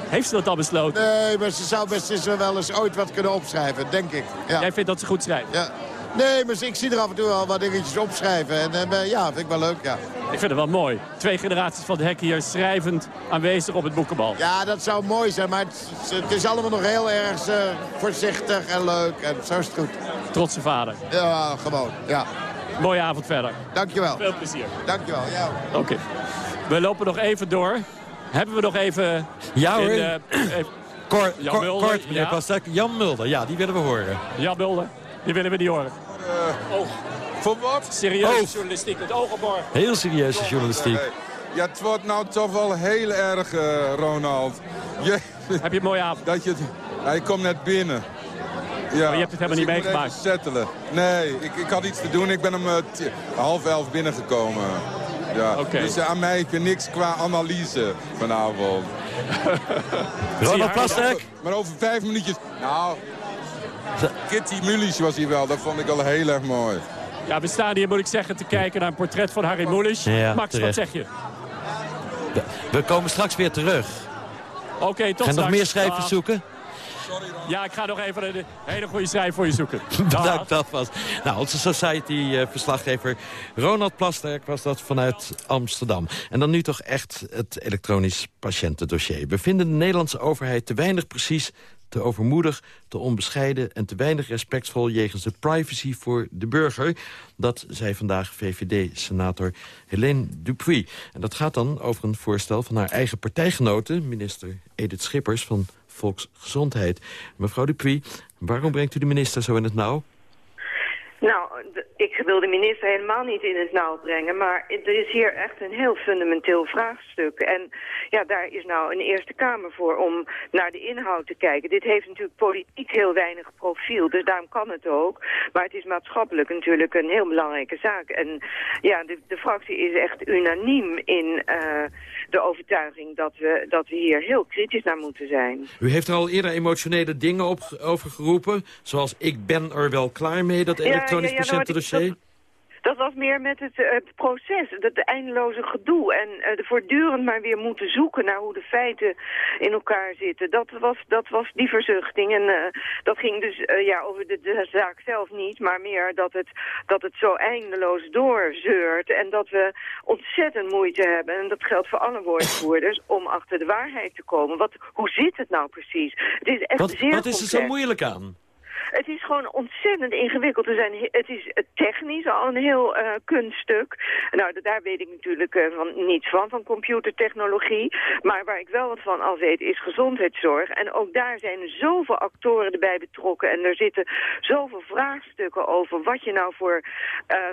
Heeft ze dat al besloten? Nee, maar ze zou best eens wel eens ooit wat kunnen opschrijven, denk ik. Ja. Jij vindt dat ze goed schrijft? Ja. Nee, maar ik zie er af en toe wel wat dingetjes opschrijven. En eh, ja, vind ik wel leuk, ja. Ik vind het wel mooi. Twee generaties van de hier schrijvend aanwezig op het boekenbal. Ja, dat zou mooi zijn, maar het, het is allemaal nog heel erg eh, voorzichtig en leuk. En zo is het goed. Trotse vader. Ja, gewoon, ja. Mooie avond verder. Dankjewel. Veel plezier. Dankjewel, ja. Oké. We lopen nog even door. Hebben we nog even... Ja hoor. in, eh, even- Kort, Jan kort, Mulder, kort, meneer ja. Pastek. Jan Mulder, ja, die willen we horen. Jan Mulder, die willen we niet horen. Oog. Voor wat? Serieuze Oog. journalistiek, het oog op morgen. Heel serieuze journalistiek. Ja, het wordt nou toch wel heel erg, eh, Ronald. Je, Heb je een mooie avond? Dat je hij komt net binnen. Ja, Maar je hebt het helemaal dus niet ik moet meegemaakt? even settelen. Nee, ik, ik had iets te doen. Ik ben om eh, t- half elf binnengekomen. Ja. Oké. Dus eh, aan mij heb je niks qua analyse vanavond. Ronald Plasterk. Maar over vijf minuutjes... Nou, Kitty Mulisch was hier wel. Dat vond ik wel heel erg mooi. Ja, we staan hier, moet ik zeggen, te kijken naar een portret van Harry Mulisch. Ja, Max, terecht. wat zeg je? We komen straks weer terug. Oké, tot Gaan nog meer schrijvers Dag. zoeken? Ja, ik ga nog even een hele goede schrijver voor je zoeken. Bedankt alvast. Nou, onze Society-verslaggever Ronald Plasterk was dat vanuit Amsterdam. En dan nu toch echt het elektronisch patiëntendossier. We vinden de Nederlandse overheid te weinig precies, te overmoedig, te onbescheiden... en te weinig respectvol jegens de privacy voor de burger. Dat zei vandaag VVD-senator Helene Dupuy. En dat gaat dan over een voorstel van haar eigen partijgenote... minister Edith Schippers van Volksgezondheid. Mevrouw Dupuy, waarom brengt u de minister zo in het nauw? Nou, ik wil de minister helemaal niet in het nauw brengen, maar er is hier echt een heel fundamenteel vraagstuk. En ja, daar is nou een Eerste Kamer voor om naar de inhoud te kijken. Dit heeft natuurlijk politiek heel weinig profiel, dus daarom kan het ook. Maar het is maatschappelijk natuurlijk een heel belangrijke zaak. En ja, de, de fractie is echt unaniem in eh, de overtuiging dat we, dat we hier heel kritisch naar moeten zijn. U heeft er al eerder emotionele dingen op, over geroepen. Zoals ik ben er wel klaar mee, dat elektronisch ja, ja, nou, patiëntendossier. Dat was meer met het, eh, het proces, het eindeloze gedoe. En eh, de voortdurend maar weer moeten zoeken naar hoe de feiten in elkaar zitten. Dat was, dat was die verzuchting. En eh, dat ging dus ja, over de, de zaak zelf niet, maar meer dat het, dat het zo eindeloos doorzeurt. En dat we ontzettend moeite hebben, en dat geldt voor alle woordvoerders, om achter de waarheid te komen. Wat, hoe zit het nou precies? Het is echt Wat, zeer wat is er zo moeilijk aan? Het is gewoon ontzettend ingewikkeld. Er zijn, he- het is eh, technisch al een heel eh, kunststuk. Nou, da- daar weet ik natuurlijk eh, van, niets van, van computertechnologie. Maar waar ik wel wat van af weet, is gezondheidszorg. En ook daar zijn zoveel actoren erbij betrokken. En er zitten zoveel vraagstukken over wat je nou voor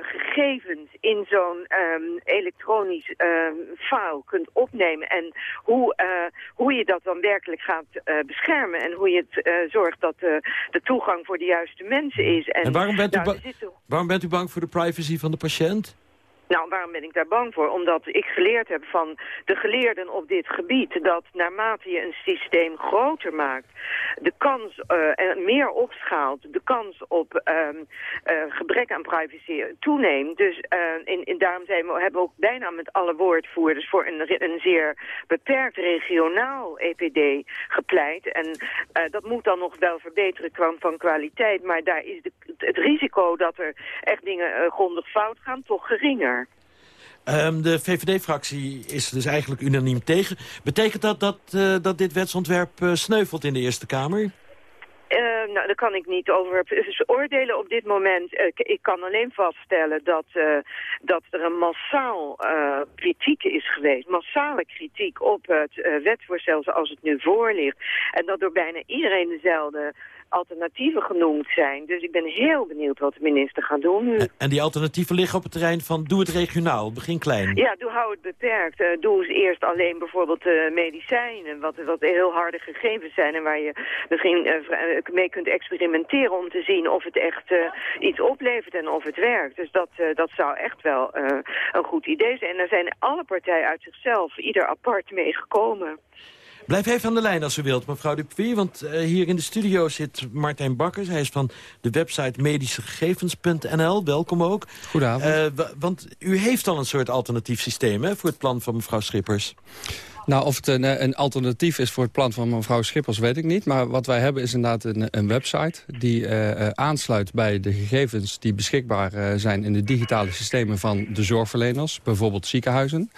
gegevens in zo'n ehm, elektronisch ehm, file kunt opnemen. En hoe, hoe je dat dan werkelijk gaat beschermen. En hoe je het zorgt dat de toegang voor de juiste mensen is. En, En waarom bent, u nou, waarom bent u bang voor de privacy van de patiënt? Nou, waarom ben ik daar bang voor? Omdat ik geleerd heb van de geleerden op dit gebied... dat naarmate je een systeem groter maakt... de kans eh, en meer opschaalt... de kans op ehm, eh, gebrek aan privacy toeneemt. Dus eh, in, in, daarom zijn we, hebben we ook bijna met alle woordvoerders... voor een, een zeer beperkt regionaal EPD gepleit. En dat moet dan nog wel verbeteren qua van kwaliteit... maar daar is de, het risico dat er echt dingen grondig fout gaan toch geringer. Ehm, de VVD-fractie is dus eigenlijk unaniem tegen. Betekent dat dat, eh, dat dit wetsontwerp eh, sneuvelt in de Eerste Kamer? Eh, nou, daar kan ik niet over oordelen op dit moment. Eh, ik- kan alleen vaststellen dat, dat er een massaal kritiek is geweest. Massale kritiek op het wetsvoorstel zoals het nu voor ligt. En dat door bijna iedereen dezelfde alternatieven genoemd zijn. Dus ik ben heel benieuwd wat de minister gaat doen nu. En die alternatieven liggen op het terrein van doe het regionaal, begin klein. Ja, doe, hou het beperkt. Eh, doe eens eerst alleen bijvoorbeeld eh, medicijnen, wat, wat heel harde gegevens zijn en waar je misschien eh, mee kunt experimenteren om te zien of het echt iets oplevert en of het werkt. Dus dat, dat zou echt wel een goed idee zijn. En daar zijn alle partijen uit zichzelf ieder apart mee gekomen. Blijf even aan de lijn als u wilt, mevrouw Dupuy. Want eh, hier in de studio zit Martijn Bakkers. Hij is van de website medischegegevens.nl. Welkom ook. Goedenavond. Eh, wa- want u heeft al een soort alternatief systeem hè, voor het plan van mevrouw Schippers. Nou, of het een, een, alternatief is voor het plan van mevrouw Schippers, weet ik niet. Maar wat wij hebben is inderdaad een, een website die uh, aansluit bij de gegevens die beschikbaar uh, zijn in de digitale systemen van de zorgverleners, bijvoorbeeld ziekenhuizen.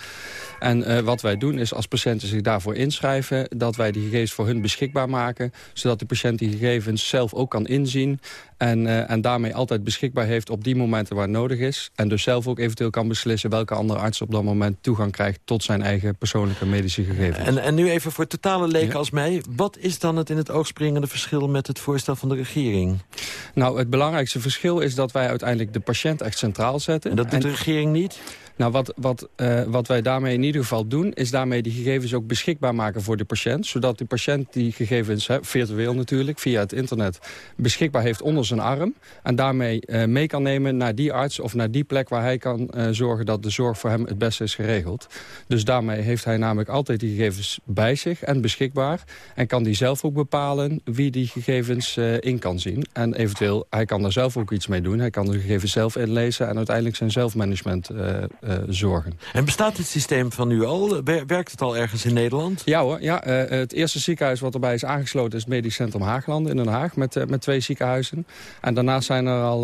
En uh, wat wij doen is als patiënten zich daarvoor inschrijven... dat wij die gegevens voor hun beschikbaar maken... zodat de patiënt die gegevens zelf ook kan inzien... En, uh, en daarmee altijd beschikbaar heeft op die momenten waar het nodig is. En dus zelf ook eventueel kan beslissen welke andere arts op dat moment toegang krijgt... tot zijn eigen persoonlijke medische gegevens. En, en nu even voor totale leken ja. als mij. Wat is dan het in het oog springende verschil met het voorstel van de regering? Nou, het belangrijkste verschil is dat wij uiteindelijk de patiënt echt centraal zetten. En dat doet en, de regering niet? Nou, wat, wat, uh, wat wij daarmee in ieder geval doen... is daarmee die gegevens ook beschikbaar maken voor de patiënt. Zodat de patiënt die gegevens, hè, virtueel natuurlijk, via het internet... beschikbaar heeft onder zijn arm. En daarmee uh, mee kan nemen naar die arts of naar die plek... waar hij kan uh, zorgen dat de zorg voor hem het beste is geregeld. Dus daarmee heeft hij namelijk altijd die gegevens bij zich en beschikbaar. En kan die zelf ook bepalen wie die gegevens in kan zien. En eventueel, hij kan daar zelf ook iets mee doen. Hij kan de gegevens zelf inlezen en uiteindelijk zijn zelfmanagement uh, zorgen. En bestaat het systeem van nu al? Werkt het al ergens in Nederland? Ja hoor, ja, uh, het eerste ziekenhuis wat erbij is aangesloten... is het Medisch Centrum Haaglanden in Den Haag met, uh, met twee ziekenhuizen. En daarnaast zijn er al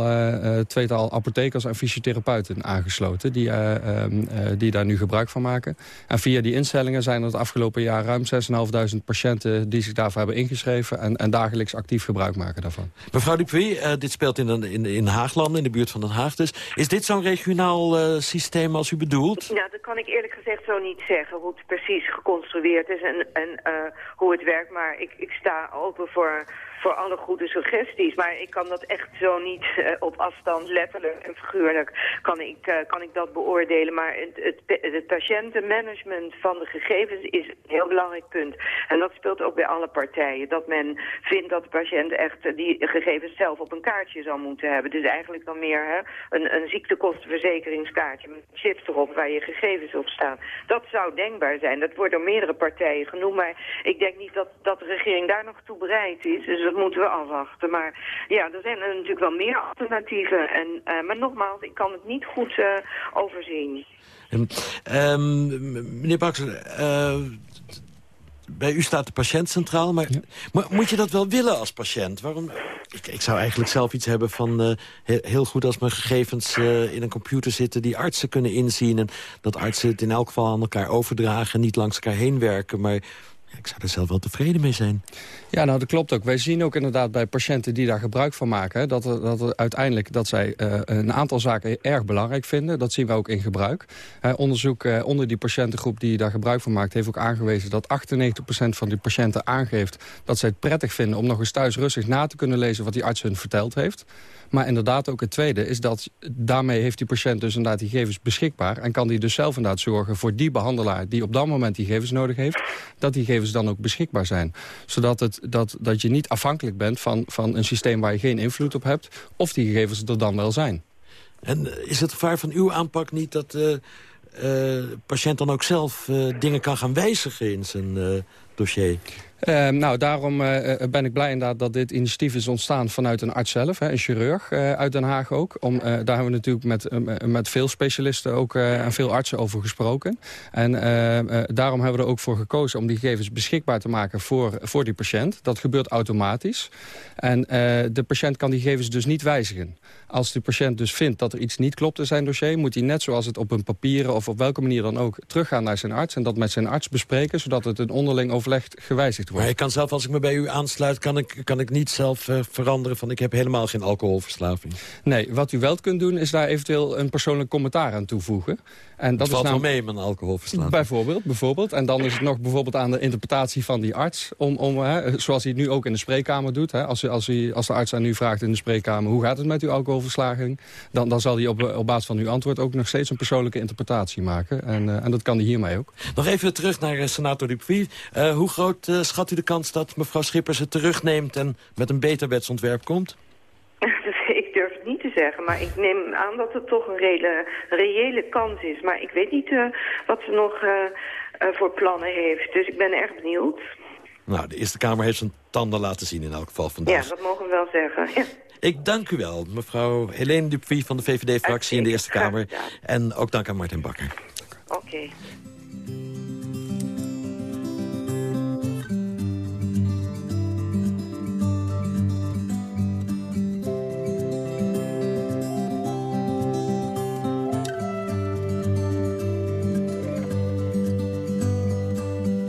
tweetal apothekers en fysiotherapeuten aangesloten... Die, ehm, die daar nu gebruik van maken. En via die instellingen zijn er het afgelopen jaar... ruim 6.500 patiënten die zich daarvoor hebben ingeschreven... en, en dagelijks actief gebruik maken daarvan. Mevrouw Dupuy, dit speelt in, in, in Haaglanden, in de buurt van Den Haag dus. Is dit zo'n regionaal systeem als u bedoelt? Ja, dat kan ik eerlijk gezegd zo niet zeggen, hoe het precies geconstrueerd is en, en uh, hoe het werkt. Maar ik, ik sta open voor voor alle goede suggesties. Maar ik kan dat echt zo niet uh, op afstand, letterlijk en figuurlijk, kan ik, uh, kan ik dat beoordelen. Maar het, het, patiëntenmanagement van de gegevens is een heel belangrijk punt. En dat speelt ook bij alle partijen. Dat men vindt dat de patiënt echt die gegevens zelf op een kaartje zou moeten hebben. Dus eigenlijk dan meer hè, een, een ziektekostenverzekeringskaartje met chips erop waar je gegevens op staan. Dat zou denkbaar zijn. Dat wordt door meerdere partijen genoemd. Maar ik denk niet dat, dat de regering daar nog toe bereid is. Dus dat moeten we afwachten. Maar ja, er zijn er natuurlijk wel meer alternatieven. En, uh, maar nogmaals, ik kan het niet goed uh, overzien. Um, um, meneer Baxter, uh, bij u staat de patiënt centraal, maar, ja. maar, moet je dat wel willen als patiënt? Waarom? Ik, ik zou eigenlijk zelf iets hebben van uh, heel, goed als mijn gegevens uh, in een computer zitten die artsen kunnen inzien en dat artsen het in elk geval aan elkaar overdragen, niet langs elkaar heen werken, maar ik zou er zelf wel tevreden mee zijn. Ja, nou dat klopt ook. Wij zien ook inderdaad bij patiënten die daar gebruik van maken... dat, dat uiteindelijk dat zij uh, een aantal zaken erg belangrijk vinden. Dat zien we ook in gebruik. Onderzoek uh, onder die patiëntengroep die daar gebruik van maakt... heeft ook aangewezen dat 98% van die patiënten aangeeft... dat zij het prettig vinden om nog eens thuis rustig na te kunnen lezen... wat die arts hun verteld heeft. Maar inderdaad ook het tweede is dat daarmee heeft die patiënt dus inderdaad die gegevens beschikbaar... en kan die dus zelf inderdaad zorgen voor die behandelaar die op dat moment die gegevens nodig heeft... dat die gegevens dan ook beschikbaar zijn. Zodat het, dat, dat je niet afhankelijk bent van, van een systeem waar je geen invloed op hebt... of die gegevens er dan wel zijn. En is het gevaar van uw aanpak niet dat de uh, patiënt dan ook zelf dingen kan gaan wijzigen in zijn dossier? Uh, nou, daarom uh, ben ik blij inderdaad dat dit initiatief is ontstaan vanuit een arts zelf, hè, een chirurg uh, uit Den Haag ook. Om, daar hebben we natuurlijk met, met veel specialisten ook, en veel artsen over gesproken. En daarom hebben we er ook voor gekozen om die gegevens beschikbaar te maken voor, voor die patiënt. Dat gebeurt automatisch. En de patiënt kan die gegevens dus niet wijzigen. Als de patiënt dus vindt dat er iets niet klopt in zijn dossier... moet hij net zoals het op een papieren of op welke manier dan ook... teruggaan naar zijn arts en dat met zijn arts bespreken... zodat het een onderling overleg gewijzigd wordt. Maar ik kan zelf, als ik me bij u aansluit... kan ik, kan ik niet zelf uh, veranderen van ik heb helemaal geen alcoholverslaving. Nee, wat u wel kunt doen is daar eventueel een persoonlijk commentaar aan toevoegen. En dat, dat valt nou, wel mee met een alcoholverslaving. Bijvoorbeeld, bijvoorbeeld. En dan is het nog bijvoorbeeld aan de interpretatie van die arts... Om, om, hè, zoals hij het nu ook in de spreekkamer doet. Hè, als, als, hij, als de arts aan u vraagt in de spreekkamer... hoe gaat het met uw alcoholverslaving? Dan, dan zal hij op, op basis van uw antwoord ook nog steeds een persoonlijke interpretatie maken. En, uh, en dat kan hij hiermee ook. Nog even terug naar uh, senator Dupuy. Hoe groot schat u de kans dat mevrouw Schippers het terugneemt... en met een beter wetsontwerp komt? ik durf het niet te zeggen, maar ik neem aan dat het toch een reële, reële kans is. Maar ik weet niet uh, wat ze nog uh, uh, voor plannen heeft. Dus ik ben erg benieuwd. Nou, de Eerste Kamer heeft zijn tanden laten zien in elk geval vandaag. Ja, dat mogen we wel zeggen. Ja. Ik dank u wel, mevrouw Helene Dupuy van de VVD-fractie in de Eerste Kamer. En ook dank aan Martin Bakker. Oké. Okay.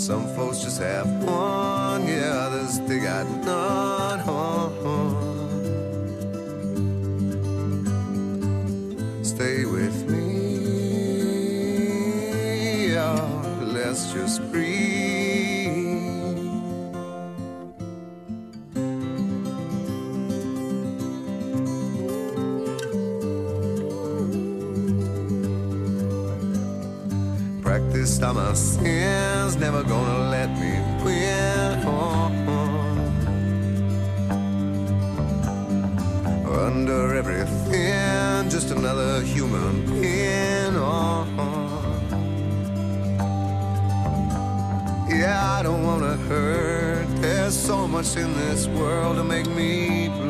Some folks just have one, yeah, others they got none. Stay with me, oh, let's just breathe. Practiced all my sins, never gonna let me win. Under everything, just another human being. Yeah, I don't wanna hurt. There's so much in this world to make me bleed.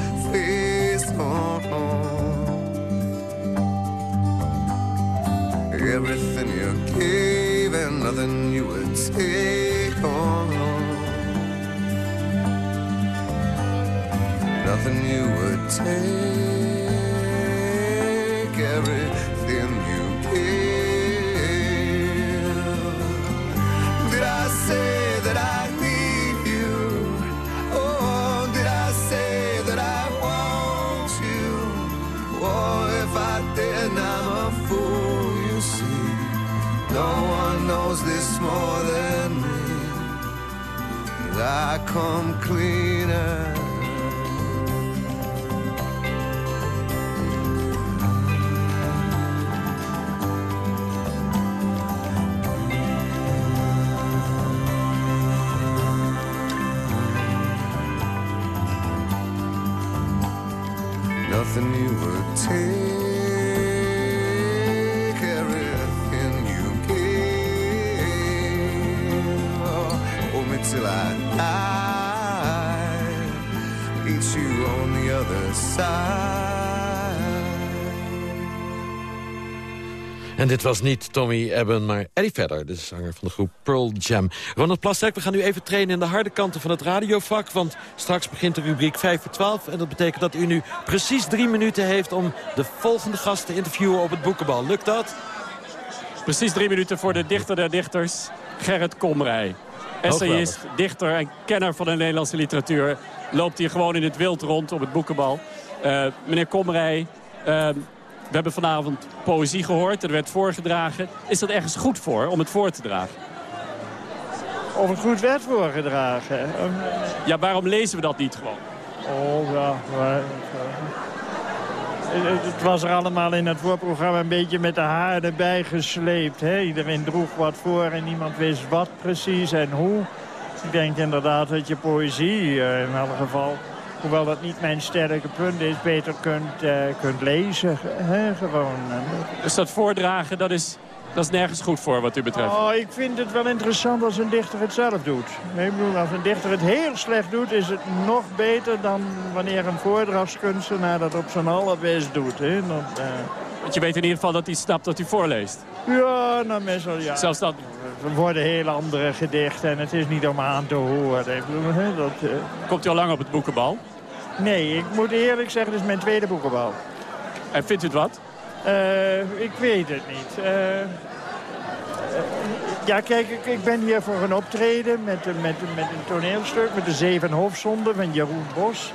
Nothing you would take. I come cleaner. En dit was niet Tommy Ebben, maar Eddie Vedder, de zanger van de groep Pearl Jam. Ronald Plasterk, we gaan nu even trainen in de harde kanten van het radiovak... want straks begint de rubriek 5 voor 12... en dat betekent dat u nu precies drie minuten heeft... om de volgende gast te interviewen op het boekenbal. Lukt dat? Precies drie minuten voor de dichter der dichters, Gerrit Komrij. Essayist, dichter en kenner van de Nederlandse literatuur. Loopt hier gewoon in het wild rond op het boekenbal. Eh, meneer Komrij, eh, we hebben vanavond poëzie gehoord. Er werd voorgedragen. Is dat ergens goed voor om het voor te dragen? Of het goed werd voorgedragen. Ja, waarom lezen we dat niet gewoon? Oh, ja. maar- Het het was er allemaal in het voorprogramma een beetje met de haren bijgesleept. Hè? Iedereen droeg wat voor en niemand wist wat precies en hoe. Ik denk inderdaad dat je poëzie eh, in elk geval, hoewel dat niet mijn sterke punt is, beter kunt, eh, kunt lezen. Hè? Gewoon. Dus dat voordragen, dat is, dat is nergens goed voor wat u betreft. Oh, ik vind het wel interessant als een dichter het zelf doet. Ik bedoel, als een dichter het heel slecht doet, is het nog beter dan wanneer een voordragskunstenaar dat op zijn allerbest doet. Hè? Dat, eh, Want je weet in ieder geval dat hij snapt dat hij voorleest. Ja, nou meestal ja. Zelfs dat. Er worden heel andere gedichten en het is niet om aan te horen. Ik bedoel, hè, dat, eh, Komt u al lang op het boekenbal? Nee, ik moet eerlijk zeggen, dit is mijn tweede boekenbal. En vindt u het wat? Eh, ik weet het niet. Eh, eh, ja, kijk, ik, ik ben hier voor een optreden met, een- met, met een toneelstuk... met de Zeven Hoofdzonden van Jeroen Bos.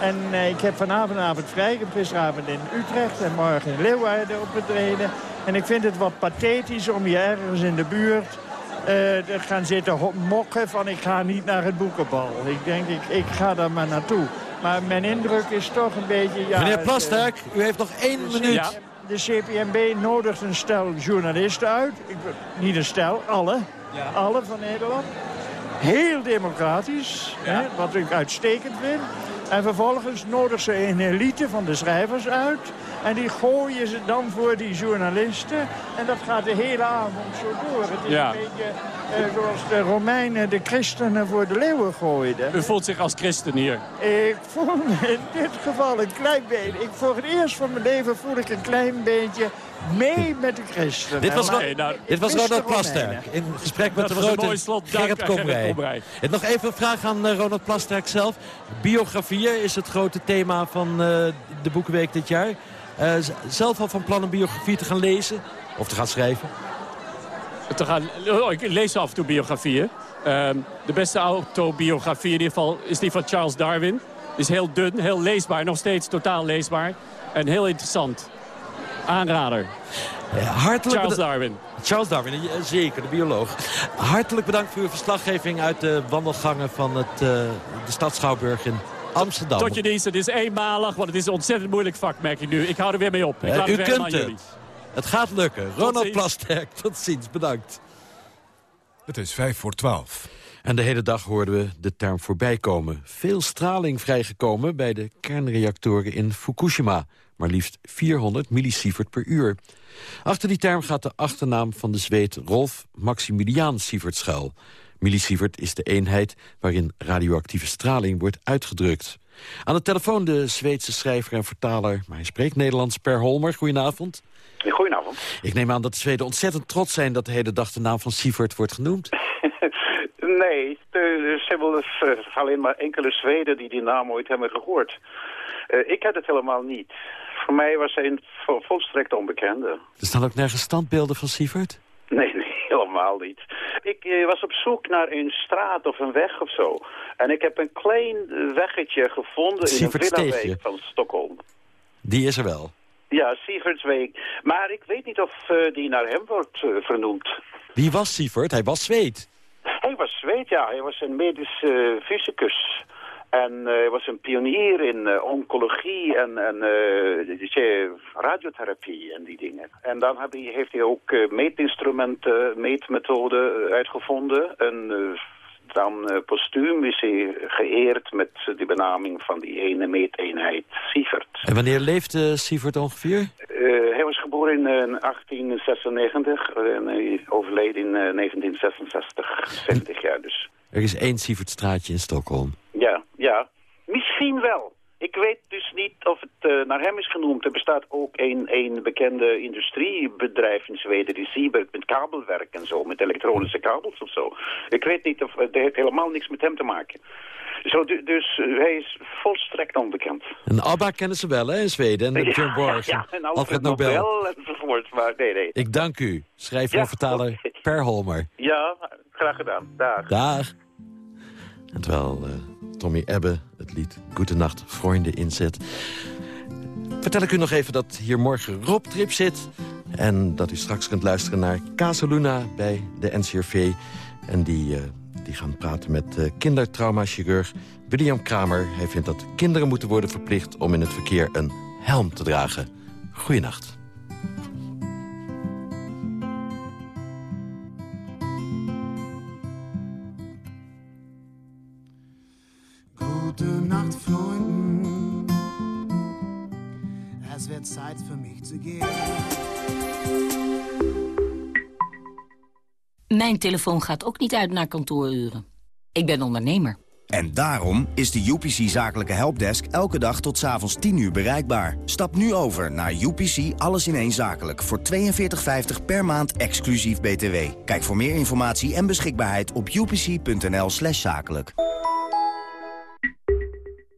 En ik heb vanavond avond vrij. Ik heb gisteravond in Utrecht en morgen in Leeuwarden opgetreden. En ik vind het wat pathetisch om je ergens in de buurt te gaan zitten mokken van ik ga niet naar het boekenbal. Ik denk, ik, ik ga daar maar naartoe. Maar mijn indruk is toch een beetje... Ja, Meneer Plasterk, u heeft nog één minuut. De CPMB nodigt een stel journalisten uit. Ik, niet een stel, alle. Ja. Alle van Nederland. Heel democratisch, hè, wat ik uitstekend vind. En vervolgens nodigt ze een elite van de schrijvers uit. En die gooien ze dan voor die journalisten. En dat gaat de hele avond zo door. Het is een beetje uh, zoals de Romeinen de christenen voor de leeuwen gooiden. U voelt zich als christen hier? Ik voel me in dit geval een klein beetje... Ik, voor het eerst van mijn leven voel ik een klein beetje mee met de christenen. Dit was, nee, nou, dit was Ronald Plasterk in gesprek met de grote Gerrit Komrij. En nog even een vraag aan uh, Ronald Plasterk zelf. Biografieën is het grote thema van uh, de Boekenweek dit jaar. Uh, zelf al van plan een biografie te gaan lezen of te gaan schrijven? Te gaan, oh, ik lees af en toe biografieën. Ehm, de beste autobiografie in ieder geval is die van Charles Darwin. Is heel dun, heel leesbaar, nog steeds totaal leesbaar. En heel interessant. Aanrader. hartelijk Charles Darwin. Charles Darwin, eh, zeker, de bioloog. Hartelijk bedankt voor uw verslaggeving uit de wandelgangen van het, uh, de stad Schouwburg in Amsterdam. Tot je dienst, het is eenmalig, want het is een ontzettend moeilijk vak, merk ik nu. Ik hou er weer mee op. Ik laat u kunt het. Het gaat lukken. Ronald Plasterk, tot ziens, bedankt. Het is vijf voor twaalf. En de hele dag hoorden we de term voorbij komen. Veel straling vrijgekomen bij de kernreactoren in Fukushima. Maar liefst 400 millisievert per uur. Achter die term gaat de achternaam van de Zweed Rolf Maximiliaan Sievert schuil. Millisievert is de eenheid waarin radioactieve straling wordt uitgedrukt. Aan de telefoon de Zweedse schrijver en vertaler, maar hij spreekt Nederlands, Per Holmer. Goedenavond. Goedenavond. Ik neem aan dat de Zweden ontzettend trots zijn dat de hele dag de naam van Sievert wordt genoemd. nee, er zijn wel alleen maar enkele Zweden die die naam ooit hebben gehoord. Uh, ik had het helemaal niet. Voor mij was hij een volstrekt onbekende. Er staan ook nergens standbeelden van Sievert? Nee, nee, helemaal niet. Ik eh, was op zoek naar een straat of een weg of zo. En ik heb een klein weggetje gevonden in een villa van Stockholm. Die is er wel? Ja, Sievertsweek. Maar ik weet niet of uh, die naar hem wordt uh, vernoemd. Wie was Sievert? Hij was Zweed. Hij was Zweed, ja. Hij was een medisch uh, fysicus. En hij was een pionier in oncologie en, en radiotherapie en die dingen. En dan hij, heeft hij ook meetinstrumenten, meetmethoden uitgevonden. En dan postuum is hij geëerd met de benaming van die ene meeteenheid Sievert. En wanneer leefde Sievert ongeveer? Uh, hij was geboren in uh, 1896 en hij overleed in 1966, 70 jaar dus. Er is één Sievertstraatje in Stockholm. Ja, ja. Misschien wel. Ik weet dus niet of het uh, naar hem is genoemd. Er bestaat ook een, een bekende industriebedrijf in Zweden, die Sieberg, met kabelwerk en zo, met elektronische kabels of zo. Ik weet niet of het heeft helemaal niks met hem te maken. Zo, dus uh, hij is volstrekt onbekend. En ABBA kennen ze wel, hè, in Zweden. En ja, Björn Borg, ja, en Alfred Nobel. Nobel enzovoort, maar nee, nee. Ik dank u, schrijver en vertaler okay. Per Holmer. Ja, graag gedaan. Dag. Dag. En terwijl uh, Tommy Ebbe het lied Goedenacht Vrienden inzet... vertel ik u nog even dat hier morgen Rob Trip zit... en dat u straks kunt luisteren naar Casaluna bij de NCRV. En die, uh, die gaan praten met uh, kindertraumachirurg William Kramer. Hij vindt dat kinderen moeten worden verplicht om in het verkeer een helm te dragen. Goedenacht. Nacht, Freunden. Es wird Zeit für mich zu gehen. Mijn telefoon gaat ook niet uit naar kantooruren. Ik ben ondernemer. En daarom is de UPC Zakelijke Helpdesk elke dag tot s'avonds 10 uur bereikbaar. Stap nu over naar UPC Alles in één Zakelijk voor 42,50 per maand exclusief BTW. Kijk voor meer informatie en beschikbaarheid op upc.nl slash zakelijk.